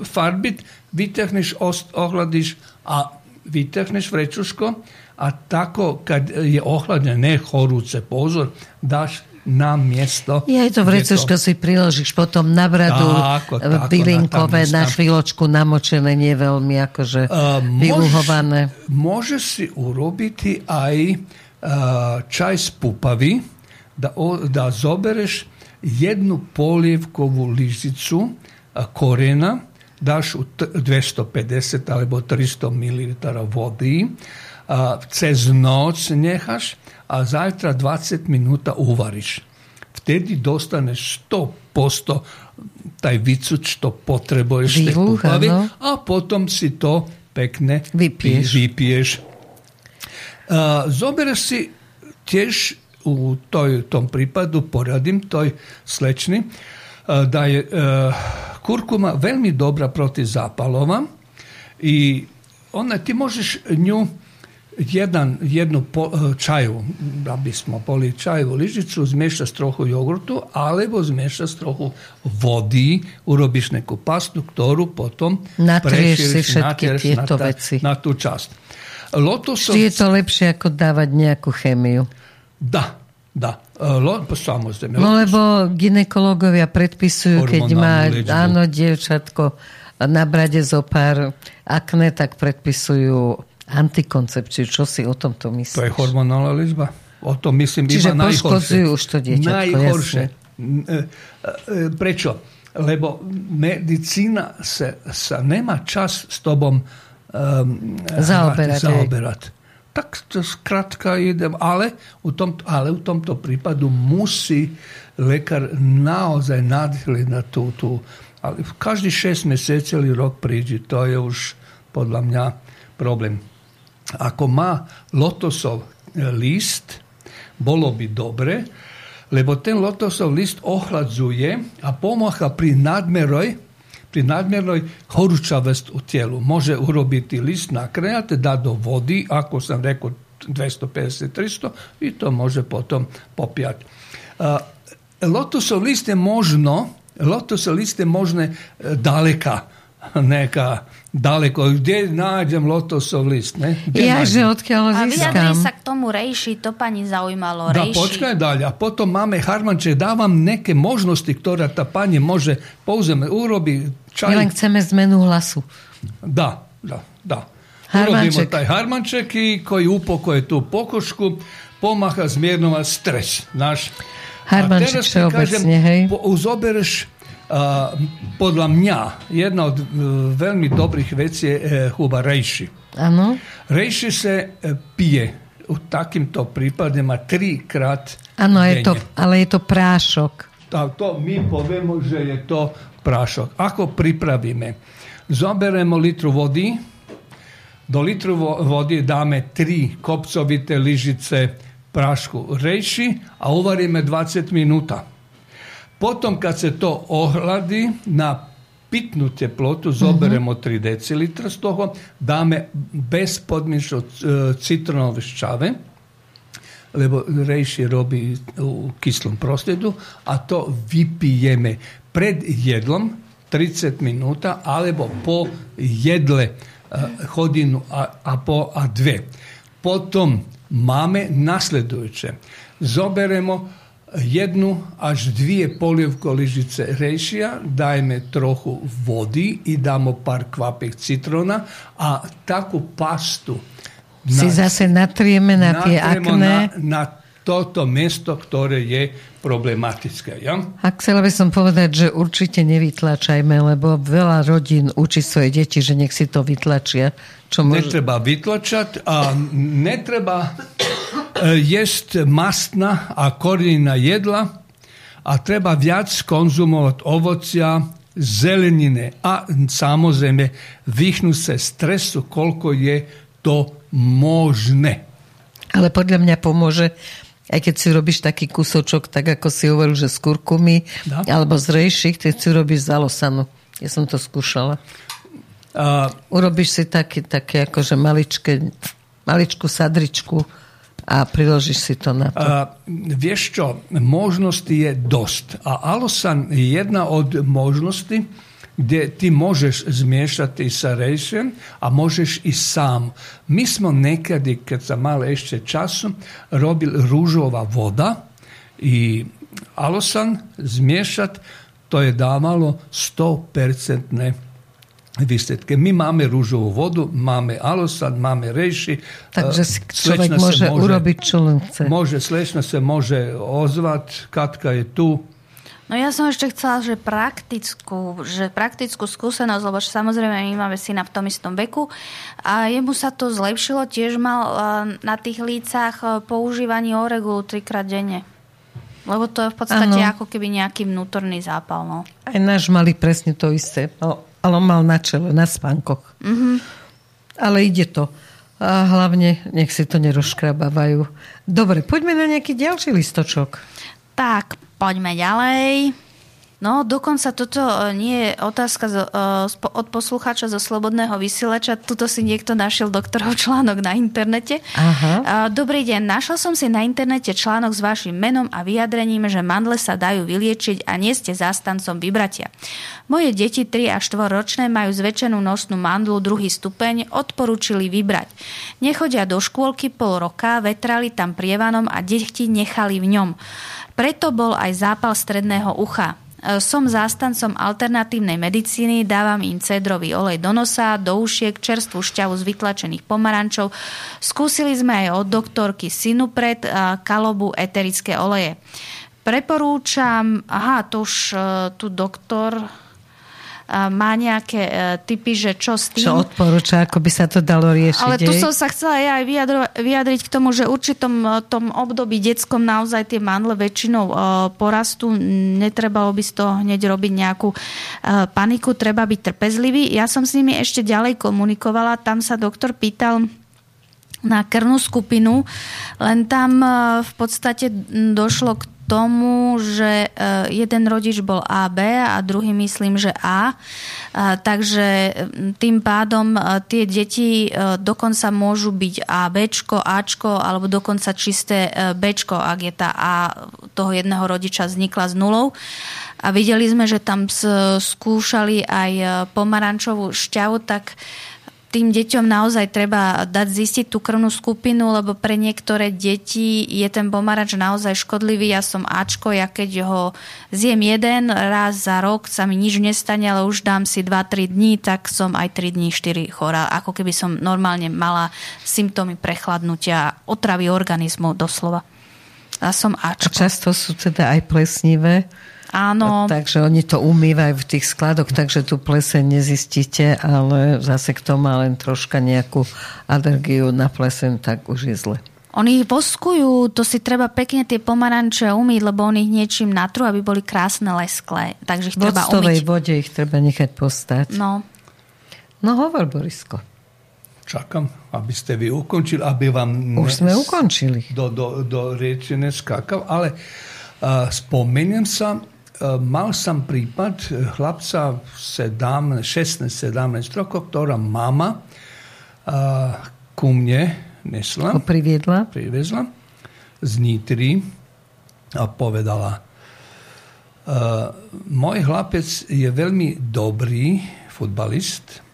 Speaker 2: farbit, vytehneš, ost- ohladiš, a vytehneš vrećuško, a tako kad je ohladne, ne horúce, pozor, daš na miesto.
Speaker 1: Aj to vrecuško si priložíš potom na bradu,
Speaker 2: Tako, tako,
Speaker 1: bylinkové,
Speaker 2: na
Speaker 1: na chvíľočku namočené, nie veľmi akože
Speaker 2: A,
Speaker 1: vyluhované.
Speaker 2: Možeš si urobiti aj a, čaj z pupavi, da, o- da zobereš jednu polijevkovu ližicu a, korena, daš u t- 250 alebo 300 ml vody, a, cez noć njehaš, a zajtra 20 minuta uvariš. Vtedy dostaneš 100% taj vicuć što potrebuješ te pupavi,
Speaker 1: áno.
Speaker 2: a potom si to pekne
Speaker 1: Vypiješ.
Speaker 2: vypiješ. A, zobereš si tiež u toj, tom prípadu, poradím toj slečni, da je e, kurkuma veľmi dobrá proti zápalova i ona, ti možeš nju jedan, jednu po, e, čaju, da bismo poli čajevu ližicu, zmiešaš trochu jogurtu, alebo zmiešaš trochu vody, urobiš neku pastu, ktorú potom
Speaker 1: si všetky tieto
Speaker 2: na, ta-
Speaker 1: veci.
Speaker 2: na tú časť. Lotosov,
Speaker 1: Či je to lepšie, ako dávať nejakú chemiu?
Speaker 2: da, da, e, lo, samozrejme.
Speaker 1: No lebo ginekológovia predpisujú, keď má
Speaker 2: liečbu.
Speaker 1: áno, dievčatko na brade zo pár akné, tak predpisujú antikoncepciu. Čo si o tomto
Speaker 2: To
Speaker 1: myslíš?
Speaker 2: je hormonálna liečba. O tom myslím
Speaker 1: Čiže
Speaker 2: iba najhoršie.
Speaker 1: poškodzujú už to dieťatko,
Speaker 2: Najhoršie.
Speaker 1: jasne.
Speaker 2: E, e, Prečo? Lebo medicína sa, sa nemá čas s tobom um,
Speaker 1: Zaoberať,
Speaker 2: zaoberať. Tak to skrátka idem, ale u, tom, ale u tomto prípadu musí lekár naozaj nadhľadiť na tú, tú ale každý 6 mesiaci ili rok príde, to je už podľa mňa problém. Ako má lotosov e, list, bolo by dobre, lebo ten lotosov list ochladzuje a pomáha pri nadmeroj, pri nadmernoj horúčavosti u telu. Môže urobiť list nakrajať, dať do vody, ako som rekao, 250-300 i to može potom popijati. Lotosov list je možno, lotosov list je možno e, daleka neka daleko. Gdje nájdem lotosov list? Ne? Gdje
Speaker 1: Ja, odkiaľ ho
Speaker 3: A vyjadri
Speaker 1: získam.
Speaker 3: sa k tomu rejši, to pani zaujímalo.
Speaker 2: Da,
Speaker 3: Rejši.
Speaker 2: počkaj dalje. A potom máme Harmanče, dávam neke možnosti, ktoré tá pani može pouzeme, urobi
Speaker 1: My
Speaker 2: čaj.
Speaker 1: len chceme zmenu hlasu.
Speaker 2: Da, da, da.
Speaker 1: Harmanček.
Speaker 2: Urobimo taj harmanček i koji upokoje tu pokošku, pomaha zmiernova stres. Naš.
Speaker 1: Harmanček
Speaker 2: A teraz ti
Speaker 1: všeobecne, hej?
Speaker 2: po- uzobereš Eh, Podla mija jedna od eh, veľmi dobrih vecí je eh, huba rejši.
Speaker 1: Ano.
Speaker 2: Rejši se pije u takim to pripadima
Speaker 1: tri krat ano, je to, ali je to prašok.
Speaker 2: A to mi povemo že je to prašok. Ako pripravime, zoberemo litru vodi, do litru vodi dame tri kopcovite ližice prašku reši, a uvarime 20 minuta. Potom kad se to ohladi na pitnu teplotu, zoberemo 3 decilitra z toho, dáme bezpodmično e, citronové ščave, lebo rejši robí u kyslom prosjedu, a to vypijeme pred jedlom 30 minuta, alebo po jedle e, hodinu a, a po a dve. Potom máme nasledujuće. Zoberemo jednu až dvije poljevko ližice rešija, dajme trochu vodi i damo par kvapek citrona, a takvu pastu
Speaker 1: Si zase natrieme na tie akné.
Speaker 2: na, na toto mesto, ktoré je problematické. Ja?
Speaker 1: A chcela by som povedať, že určite nevytlačajme, lebo veľa rodín učí svoje deti, že nech si to vytlačia. Čo môže...
Speaker 2: Netreba vytlačať a netreba e, jesť mastná a korenina jedla a treba viac konzumovať ovocia, zelenine a samozrejme vyhnúť sa stresu, koľko je to možné.
Speaker 1: Ale podľa mňa pomôže, aj keď si robíš taký kusočok, tak ako si hovoril, že z kurkumy,
Speaker 2: Da.
Speaker 1: alebo z rejších, ty si robíš z alosanu. Ja som to skúšala.
Speaker 2: A,
Speaker 1: Urobíš si také, také akože maličké, maličku sadričku a priložíš si to na to.
Speaker 2: A, vieš čo, možnosti je dosť. A Alosan je jedna od možnosti, gdje ti možeš zmiješati sa rejšem, a možeš i sam. Mi smo nekadi, kad sam malo ešte času, robili ružova voda i alosan zmiješat, to je davalo 100% výsledke. My máme rúžovú vodu, máme alosan, máme rejši.
Speaker 1: Takže
Speaker 2: e,
Speaker 1: si človek
Speaker 2: sa
Speaker 1: môže urobiť, čo len chce.
Speaker 2: Môže, slečna sa môže ozvať, Katka je tu.
Speaker 3: No ja som ešte chcela, že praktickú, že praktickú skúsenosť, lebo že samozrejme my máme syna v tom istom veku a jemu sa to zlepšilo, tiež mal eh, na tých lícach eh, používanie oregulu trikrát denne. Lebo to je v podstate
Speaker 1: Áno.
Speaker 3: ako keby nejaký vnútorný zápal. No.
Speaker 1: Aj náš mali presne to isté. Mal- Ale on mal na čele, na spánkoch. Mm-hmm. Ale ide to. A hlavne nech si to nerozškrabávajú. Dobre, poďme na nejaký ďalší listočok.
Speaker 3: Tak, poďme ďalej. No, dokonca toto e, nie je otázka zo, e, od poslucháča zo Slobodného vysielača. Tuto si niekto našiel doktorov článok na internete.
Speaker 1: Aha.
Speaker 3: E, Dobrý deň, našla som si na internete článok s vašim menom a vyjadrením, že mandle sa dajú vyliečiť a nie ste zástancom vybratia. Moje deti 3 a 4 ročné majú zväčšenú nosnú mandlu druhý stupeň, odporúčili vybrať. Nechodia do škôlky pol roka, vetrali tam prievanom a deti nechali v ňom. Preto bol aj zápal stredného ucha. Som zástancom alternatívnej medicíny, dávam im cedrový olej do nosa, do ušiek, čerstvú šťavu z vytlačených pomarančov. Skúsili sme aj od doktorky Sinupred kalobu eterické oleje. Preporúčam, aha, to už e, tu doktor má nejaké e, typy, že čo s tým.
Speaker 1: Čo odporúča, ako by sa to dalo riešiť?
Speaker 3: Ale tu som sa chcela ja aj vyjadro- vyjadriť k tomu, že určitom e, tom období detskom naozaj tie mandle väčšinou e, porastú. Netrebalo by z toho hneď robiť nejakú paniku, treba byť trpezlivý. Ja som s nimi ešte ďalej komunikovala, tam sa doktor pýtal na krvnú skupinu, len tam v podstate došlo k tomu, že e, jeden rodič bol AB a druhý myslím, že A. Takže tým pádom tie deti dokonca môžu byť A, Bčko, Ačko alebo dokonca čisté Bčko, ak je tá A toho jedného rodiča vznikla z nulou. A videli sme, že tam skúšali aj pomarančovú šťavu, tak tým deťom naozaj treba dať zistiť tú krvnú skupinu, lebo pre niektoré deti je ten pomaranč naozaj škodlivý. Ja som Ačko, ja keď ho zjem jeden raz za rok, sa mi nič nestane, ale už dám si 2-3 dní, tak som aj 3 dní, 4 chorá. Ako keby som normálne mala symptómy prechladnutia, otravy organizmu doslova. A som Ačko.
Speaker 1: A často sú teda aj plesnivé
Speaker 3: Áno.
Speaker 1: Takže oni to umývajú v tých skladoch, takže tu pleseň nezistíte, ale zase kto má len troška nejakú alergiu na pleseň, tak už je zle.
Speaker 3: Oni ich voskujú, to si treba pekne tie pomaranče umýť, lebo oni ich niečím natrú, aby boli krásne lesklé. Takže ich v treba umyť.
Speaker 1: vode ich treba nechať postať.
Speaker 3: No.
Speaker 1: No hovor, Borisko.
Speaker 2: Čakám, aby ste vy ukončili, aby vám...
Speaker 1: Už sme ukončili.
Speaker 2: Do, do, do reči neskakal, ale uh, spomeniem sa, mal sam prípad e, chlapca 16-17 rokov, ktorá mama uh, ku mne nesla.
Speaker 1: Ho priviedla.
Speaker 2: Priviezla z Nitry a povedala uh, môj chlapec je veľmi dobrý futbalist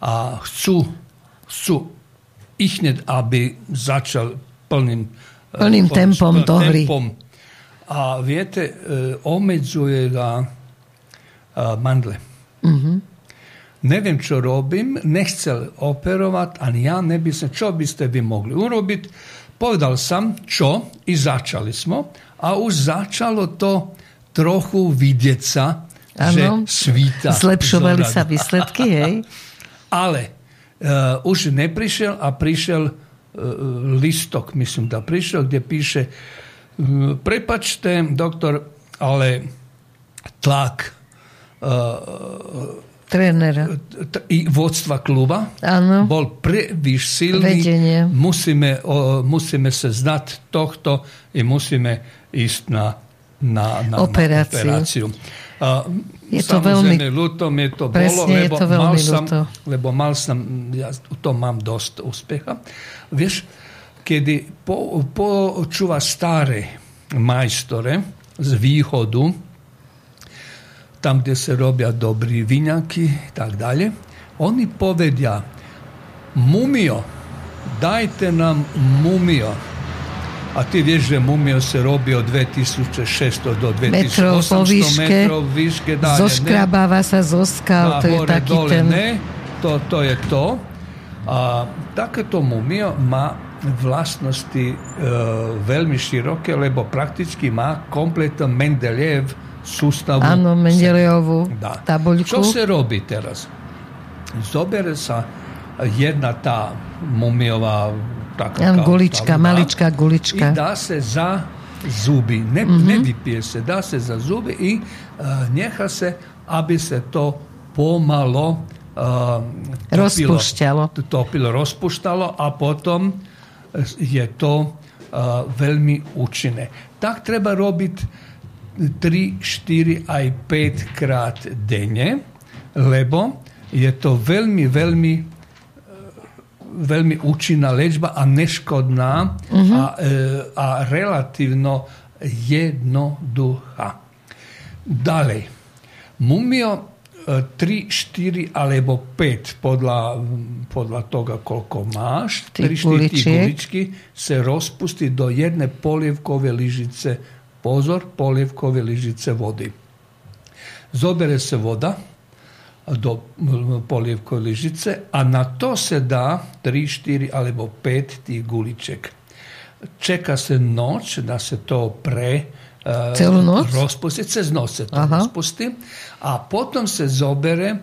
Speaker 2: a chcú, chcú ich aby začal plným,
Speaker 1: plným tempom do hry.
Speaker 2: Tempom a vijete e, omeđuje ga mandle. Mm-hmm. Ne vem, čo robim, ne chcel operovat, ani ja ne bi se, čo biste vi mogli urobiti. Povedal sam čo i začali smo, a už začalo to trochu vidjeca, že svita.
Speaker 1: Zlepšovali sa výsledky, hej?
Speaker 2: Ale uh, už ne prišel a prišel e, listok, mislim da prišel, gdje piše Prepačte, doktor, ale tlak
Speaker 1: uh, trénera
Speaker 2: i vodstva kluba
Speaker 1: ano.
Speaker 2: bol príliš silný.
Speaker 1: Vedenie.
Speaker 2: Musíme, o, musíme sa znať tohto i musíme ísť na, na, na
Speaker 1: operáciu.
Speaker 2: Na operáciu.
Speaker 1: A, je to veľmi
Speaker 2: ľúto mi to
Speaker 1: presne,
Speaker 2: bolo, lebo,
Speaker 1: to veľmi
Speaker 2: mal som,
Speaker 1: ľúto.
Speaker 2: lebo mal som, ja to mám dosť úspecha. Vieš, kedy po, počúva staré majstore z východu, tam, kde sa robia dobrí viňaky, tak dalje, oni povedia, mumio, dajte nám mumio. A ty vieš, že mumio se robi od 2600 do 2800 metrov po výške, metrov výške
Speaker 1: dalje. Zoškrabáva sa zo skal, to je taký dole, ten...
Speaker 2: Ne, to, to je to. A takéto mumio má vlastnosti e, veľmi široké, lebo prakticky má kompletný Mendeliev sústavu.
Speaker 1: Áno, Mendeleevú tabuľku.
Speaker 2: Čo sa robí teraz? Zobere sa jedna tá mumiová taká
Speaker 1: gulička, stavba, maličká gulička.
Speaker 2: I dá sa za zuby. Ne, mm-hmm. Nevypije sa, dá sa za zuby i uh, nechá sa, aby sa to pomalo uh,
Speaker 1: topilo, rozpušťalo.
Speaker 2: Topilo, rozpuštalo a potom je to uh, veľmi účinné. Tak treba robiť 3, 4 aj 5 krát denne, lebo je to veľmi, veľmi uh, veľmi účinná liečba a neškodná uh-huh. a, uh, a relatívno jednoduchá. Ďalej. Mumio E, tri, štiri alebo pet podla, podla toga koľko máš, tri, štiri gulički se rozpusti do jedne polijevkove ližice, pozor, polijevkove ližice vodi. Zobere se voda do polijevkove ližice, a na to se da tri, štiri alebo pet tih guliček. Čeka se noć da se to pre
Speaker 1: e, Celu
Speaker 2: noć? Rozpusti, cez noć se to Aha. rozpusti a potom se zobere e,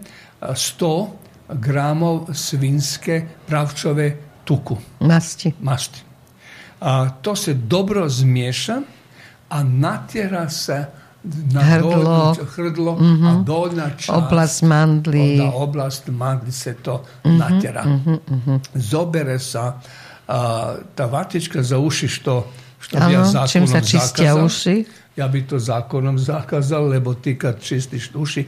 Speaker 2: 100 gramov svinske pravčove tuku.
Speaker 1: Masti.
Speaker 2: Masti. A, to se dobro zmiješa, a natjera se na
Speaker 1: hrdlo,
Speaker 2: dolj, hrdlo mm -hmm. a mhm. dolna čast,
Speaker 1: oblast mandli.
Speaker 2: Onda oblast mandli se to mm -hmm, natjera. Mm -hmm, Zobere se ta vatička za uši što
Speaker 1: ano, čím sa čistia zakázal, uši?
Speaker 2: ja bi to zakonom zakazal, lebo ti kad čistiš uši,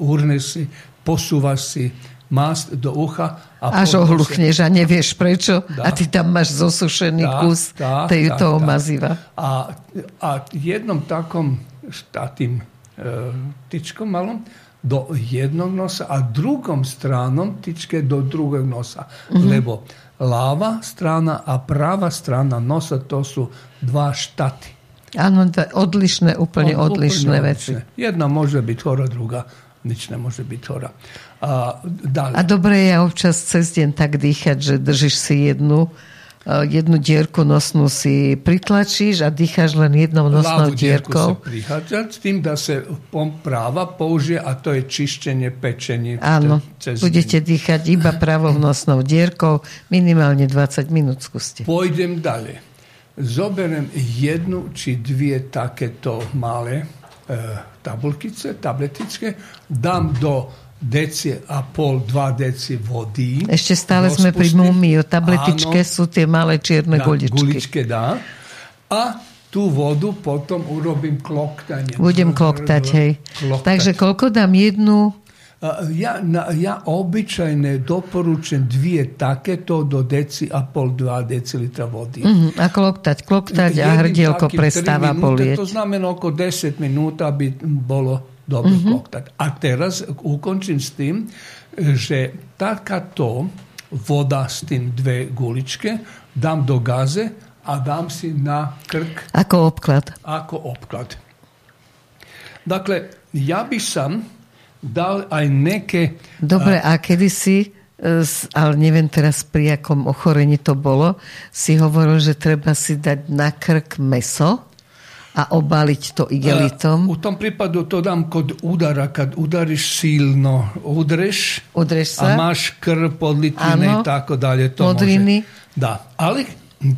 Speaker 2: urneš si, posúvaš si mast do ucha.
Speaker 1: A Až ohluchneš a nevieš prečo. Da. A ty tam máš zosušený da, kus da, tej, da, toho da. maziva.
Speaker 2: A, a jednom takom tým e, tyčkom malom do jednog nosa, a drugom stranom tičke do drugog nosa. Mm -hmm. Lebo lava strana a prava strana nosa to su dva štati.
Speaker 1: Áno, odlišné, úplne Od, odlišné úplne veci. Odlišné.
Speaker 2: Jedna môže byť hora, druhá nič nemôže byť hora. A,
Speaker 1: a dobre je občas cez deň tak dýchať, že držíš si jednu jednu dierku nosnú si pritlačíš a dýcháš len jednou nosnou dierkou.
Speaker 2: s tým, da se práva použije, a to je čištenie pečení.
Speaker 1: Áno, cez budete deň. dýchať iba pravou nosnou dierkou, minimálne 20 minút skúste.
Speaker 2: Pôjdem ďalej zoberem jednu či dvije taketo male e, tabulkice, tabletičke, dam do deci a pol, dva deci vody.
Speaker 1: Ešte stále sme pri mumii. Tabletičke Áno, sú tie malé čierne
Speaker 2: da,
Speaker 1: guličky.
Speaker 2: Guličke, dá. A tú vodu potom urobím kloktanie.
Speaker 1: Budem kloktať, hej. Kloktať. Takže koľko dám? Jednu,
Speaker 2: ja, na, ja običajne doporučujem dvije taketo do deci a pol, dva decilitra vody. Mm.
Speaker 1: A kloktať, kloktať a hrdielko prestáva bolieť.
Speaker 2: To znamená oko 10 minúta by bolo dobro mm -hmm. kloktať. A teraz ukončím s tým, že takáto voda s tým dve guličke dám do gaze a dám si na krk.
Speaker 1: Ako obklad.
Speaker 2: Ako obklad. Dakle, ja by sam dal aj neke...
Speaker 1: Dobre, a kedy si, e, ale neviem teraz pri akom ochorení to bolo, si hovoril, že treba si dať na krk meso a obaliť to igelitom.
Speaker 2: U tom prípadu to dám kod udara, kad udariš silno, udreš,
Speaker 1: udreš
Speaker 2: sa. a máš krv, podlitine i tako dalje. To
Speaker 1: modriny.
Speaker 2: Može. Da, ali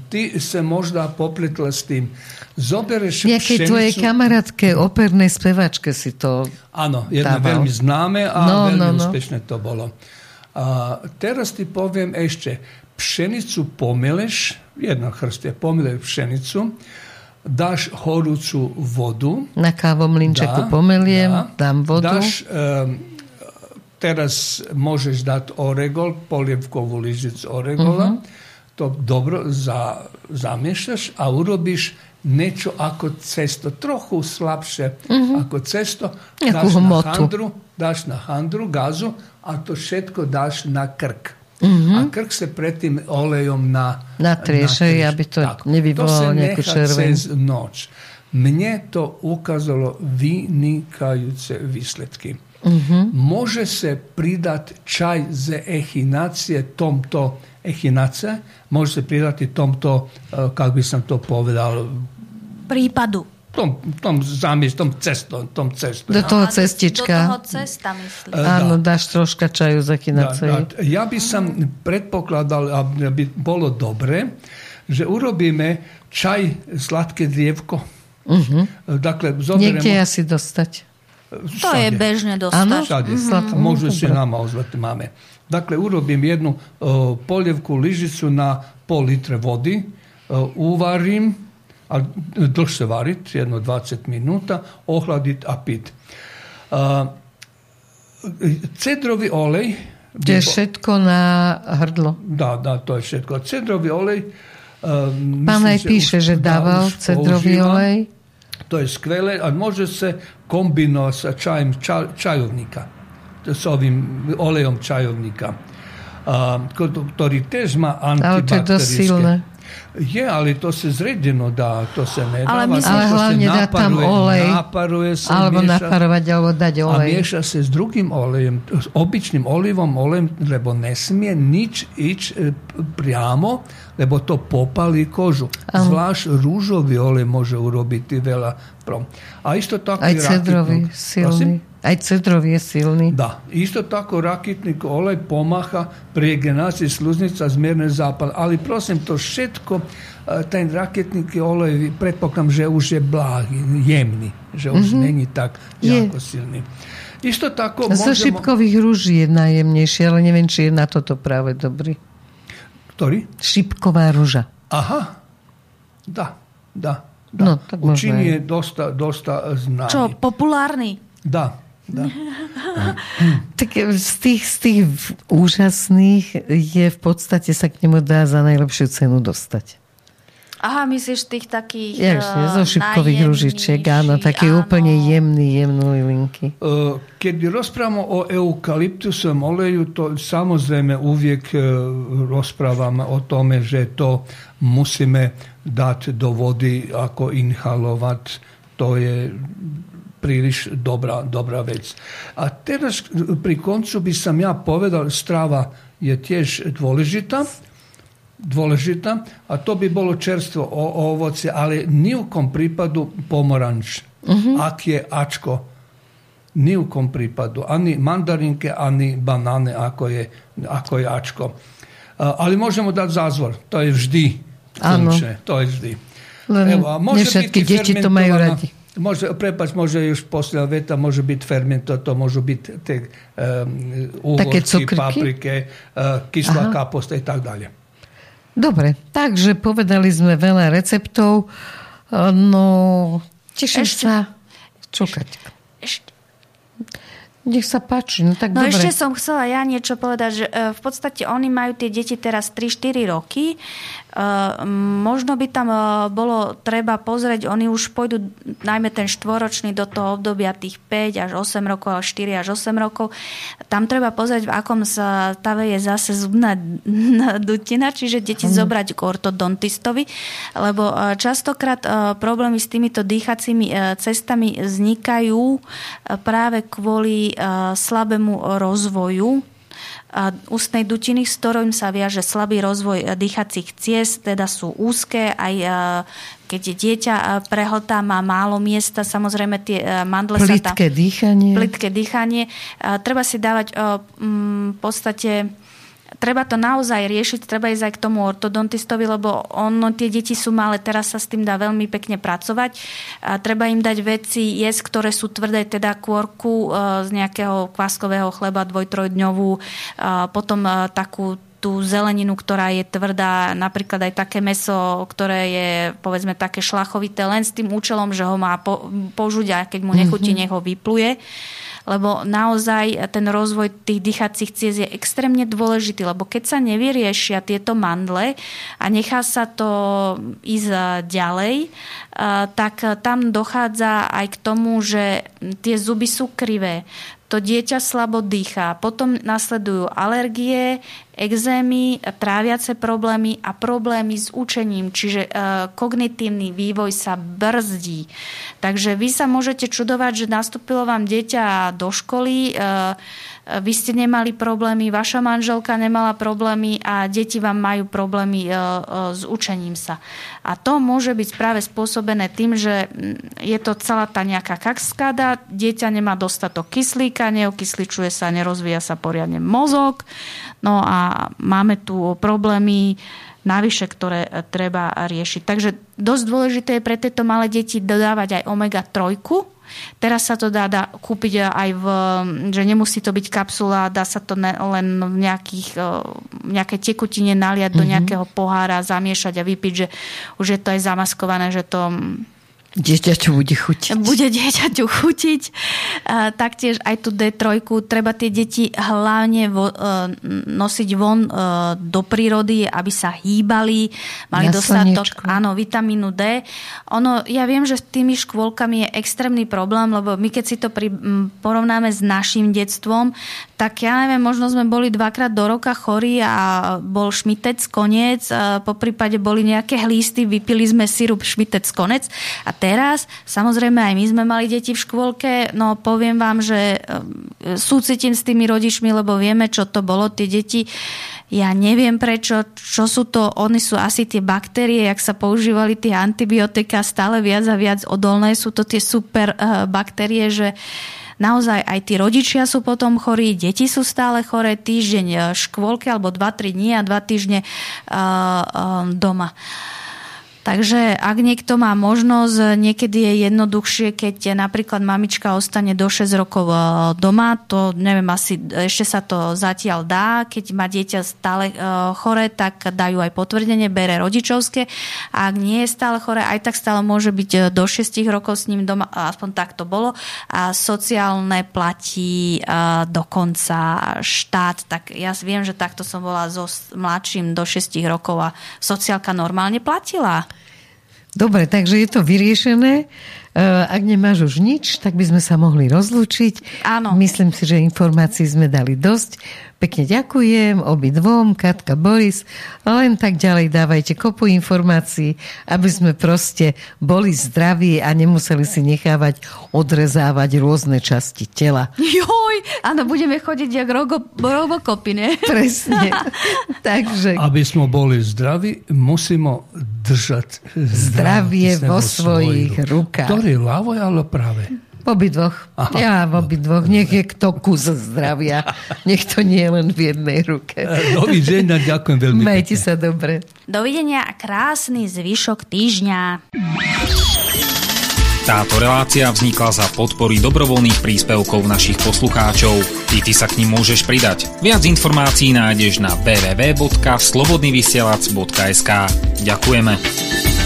Speaker 2: ty se možda popletla s tým. Zobereš
Speaker 1: Nejakej pšenicu... tvojej kamarátke, opernej spevačke si to
Speaker 2: Áno, jedno dával. veľmi známe a no, veľmi no, no. úspešné to bolo. A teraz ti poviem ešte, pšenicu pomeleš, jedna hrst je pomeleš pšenicu, dáš horúcu vodu.
Speaker 1: Na kávom linčeku pomeliem, da, dám vodu.
Speaker 2: Dáš, um, teraz môžeš dať oregol, polievkovú lyžicu oregola. Uh-huh to dobro za, zamiešaš a urobiš niečo ako cesto, trochu slabše mm-hmm. ako cesto, dáš na, handru, dáš na handru, gazu a to všetko dáš na krk. Mm-hmm. A krk se pretim olejom na...
Speaker 1: Na treše, na ja bi to Tako. ne bi bilo
Speaker 2: neku noć. Mnje to ukazalo vinikajuće visletki. Mm-hmm. Može se pridat čaj za ehinacije tom to ehinace, može se pridati tom to, e, kako bi sam to povedal...
Speaker 3: Pripadu.
Speaker 2: Tom, tom zámysl, tom cestom, tom cestom.
Speaker 1: Do toho cestička.
Speaker 3: Do toho cesta, myslím.
Speaker 1: Áno, dáš troška čaju za kinacej.
Speaker 2: Ja by som predpokladal, aby bolo dobre, že urobíme čaj sladké drievko. Uh-huh. Dakle,
Speaker 1: zoberemo... Niekde asi dostať.
Speaker 3: To je bežne dostať. Áno,
Speaker 2: všade. Uh-huh. Môžu si nama ozvať, máme. Dakle, urobim jednu uh, poljevku ližicu na pol litre vodi, uh, uvarim, a drž se varit, jedno 20 minuta, ohladit, a pit. Uh, cedrovi olej...
Speaker 1: To je všetko na hrdlo.
Speaker 2: Da, da, to je všetko. Cedrovi olej...
Speaker 1: Uh, Pán aj píše, že dával cedrový olej.
Speaker 2: To je skvelé a može se kombinovať sa čajem čaj, čajovnika s ovim olejom čajovnika, a, ktorý tiež má antibakterické. Je, ale to se zredeno dá, to se nedáva.
Speaker 1: Ale, ale hlavne dá tam olej.
Speaker 2: Naparuje sa,
Speaker 1: alebo mieša, naparovať, alebo dať olej.
Speaker 2: A mieša sa s druhým olejem, s obyčným olivom, olejem, lebo nesmie nič iť e, priamo, lebo to popalí kožu. Um. Zvlášť rúžový olej môže urobiť veľa prom. A isto tako
Speaker 1: Aj cedrový, silný. Prosím? Aj cedrov je silný.
Speaker 2: Da. Isto tako rakitnik olej pomaha pri regeneraciji sluznica zmierne zápal. Ali prosim, to všetko, e, ten raketnik olej, predpokladam, že už je blagi, jemni. Že už mm -hmm. není tak je. jako silný. Isto tako
Speaker 1: Zo môžemo... šipkových rúží je najjemnejšie, ale neviem, či je na toto práve dobrý.
Speaker 2: Ktorý?
Speaker 1: Šipková rúža.
Speaker 2: Aha. Da, da. Da.
Speaker 1: No, tak
Speaker 2: U Číni
Speaker 1: možno
Speaker 2: je dosta, dosta známy.
Speaker 3: Čo, populárny?
Speaker 2: Da,
Speaker 1: Tak z tých, z tých úžasných je v podstate sa k nemu dá za najlepšiu cenu dostať.
Speaker 3: Aha, myslíš tých takých
Speaker 1: Jasne,
Speaker 3: eh,
Speaker 1: zo šipkových ružičiek, áno, také
Speaker 3: áno.
Speaker 1: úplne jemný, jemnú linky.
Speaker 2: E, Keď rozprávamo o eukaliptusovom oleju, to samozrejme uvijek e, rozprávame o tome, že to musíme dať do vody ako inhalovať. To je príliš dobrá, dobrá vec. A teraz pri koncu by som ja povedal, strava je tiež dôležitá, dôležitá a to by bolo čerstvo o, ovoce, ale ni u kom prípadu pomoranč. Ak je Ačko, ni u kom prípadu. Ani mandarinke, ani banane, ako je, ako je Ačko. A, ale môžemo dať zázvor. To je vždy funkčné. To je vždy.
Speaker 1: Len
Speaker 2: a
Speaker 1: nie všetky deti to majú radi.
Speaker 2: Môže, prepáč, môže už posledná veta, môže byť fermento, to môžu byť tie um,
Speaker 1: cukrky?
Speaker 2: paprike, uh, kyslá
Speaker 1: Aha.
Speaker 2: kaposta a tak ďalej.
Speaker 1: Dobre, takže povedali sme veľa receptov. E, No, teším
Speaker 3: Ešte-
Speaker 1: sa. Čo?
Speaker 3: Ešte,
Speaker 1: Nech sa páči, no tak
Speaker 3: No
Speaker 1: dobre.
Speaker 3: ešte som chcela ja niečo povedať, že e, v podstate oni majú tie deti teraz 3-4 roky. E, Možno by tam e, bolo treba pozrieť, oni už pôjdu najmä ten štvoročný do toho obdobia tých 5 až 8 rokov, alebo 4 až 8 rokov. Tam treba pozrieť, v akom stave je zase zubná dutina, čiže deti zobrať k ortodontistovi, lebo e, častokrát e, problémy s týmito dýchacími cestami vznikajú práve kvôli slabému rozvoju ústnej dutiny, s ktorým sa viaže slabý rozvoj dýchacích ciest, teda sú úzke, aj e, keď je dieťa e, prehltá, má málo miesta, samozrejme tie e, mandle sa tam...
Speaker 1: Plitké dýchanie.
Speaker 3: Plitké dýchanie. Treba si dávať v podstate treba to naozaj riešiť, treba ísť aj k tomu ortodontistovi, lebo ono, tie deti sú malé, teraz sa s tým dá veľmi pekne pracovať. A treba im dať veci jesť, ktoré sú tvrdé, teda kôrku e, z nejakého kváskového chleba dvoj-trojdňovú, e, potom e, takú tú zeleninu, ktorá je tvrdá, napríklad aj také meso, ktoré je povedzme také šlachovité, len s tým účelom, že ho má po, požuť a keď mu nechutí, nech ho vypluje lebo naozaj ten rozvoj tých dýchacích ciest je extrémne dôležitý, lebo keď sa nevyriešia tieto mandle a nechá sa to ísť ďalej, tak tam dochádza aj k tomu, že tie zuby sú krivé to dieťa slabo dýchá. Potom nasledujú alergie, exémy, tráviace problémy a problémy s učením, čiže e, kognitívny vývoj sa brzdí. Takže vy sa môžete čudovať, že nastúpilo vám dieťa do školy, e, vy ste nemali problémy, vaša manželka nemala problémy a deti vám majú problémy e, e, s učením sa. A to môže byť práve spôsobené tým, že mm, je to celá tá nejaká kaskada, dieťa nemá dostatok kyslíka, neokysličuje sa, nerozvíja sa poriadne mozog, no a máme tu problémy navyše, ktoré e, treba riešiť. Takže dosť dôležité je pre tieto malé deti dodávať aj omega-3, Teraz sa to dá, dá kúpiť aj v, že nemusí to byť kapsula, dá sa to ne, len v nejakých, v nejakej tekutine naliať mm-hmm. do nejakého pohára, zamiešať a vypiť, že už je to aj zamaskované, že to
Speaker 1: Dieťaťu bude chutiť.
Speaker 3: Bude dieťaťu chutiť. Taktiež aj tú D3 treba tie deti hlavne vo, e, nosiť von e, do prírody, aby sa hýbali, mali
Speaker 1: Na
Speaker 3: dostatok
Speaker 1: slniečku.
Speaker 3: áno, vitamínu D. Ono, ja viem, že s tými škôlkami je extrémny problém, lebo my keď si to pri, porovnáme s našim detstvom, tak ja neviem, možno sme boli dvakrát do roka chorí a bol šmitec koniec, a po prípade boli nejaké hlísty, vypili sme sirup šmitec konec a teraz, samozrejme aj my sme mali deti v škôlke, no poviem vám, že e, súcitím s tými rodičmi, lebo vieme, čo to bolo, tie deti. Ja neviem prečo, čo sú to, oni sú asi tie baktérie, jak sa používali tie antibiotika stále viac a viac odolné, sú to tie super uh, baktérie, že naozaj aj tí rodičia sú potom chorí, deti sú stále choré, týždeň v škôlke alebo 2-3 dní a 2 týždne uh, uh, doma. Takže ak niekto má možnosť, niekedy je jednoduchšie, keď napríklad mamička ostane do 6 rokov e, doma, to neviem, asi ešte sa to zatiaľ dá. Keď má dieťa stále e, chore, tak dajú aj potvrdenie, bere rodičovské. Ak nie je stále chore, aj tak stále môže byť e, do 6 rokov s ním doma, aspoň tak to bolo. A sociálne platí dokonca štát, tak ja viem, že takto som bola so mladším do 6 rokov a sociálka normálne platila.
Speaker 1: Dobre, takže je to vyriešené. E, ak nemáš už nič, tak by sme sa mohli rozlúčiť.
Speaker 3: Áno.
Speaker 1: Myslím si, že informácií sme dali dosť. Pekne ďakujem obidvom, Katka, Boris. Len tak ďalej dávajte kopu informácií, aby sme proste boli zdraví a nemuseli si nechávať odrezávať rôzne časti tela.
Speaker 3: Joj, áno, budeme chodiť jak rogo, robokopy, ne?
Speaker 1: Presne. Takže...
Speaker 2: Aby sme boli zdraví, musíme držať
Speaker 1: zdravie vo svojich rukách.
Speaker 2: Ktorý ľavo alebo práve?
Speaker 1: V obidvoch. Aha. Ja v obidvoch. Nech je kto kus zdravia. Nech to nie je len v jednej ruke.
Speaker 2: E, dovidenia, ďakujem veľmi
Speaker 1: Majte pekne. sa dobre.
Speaker 3: Dovidenia a krásny zvyšok týždňa.
Speaker 4: Táto relácia vznikla za podpory dobrovoľných príspevkov našich poslucháčov. I ty sa k ním môžeš pridať. Viac informácií nájdeš na www.slobodnyvysielac.sk Ďakujeme.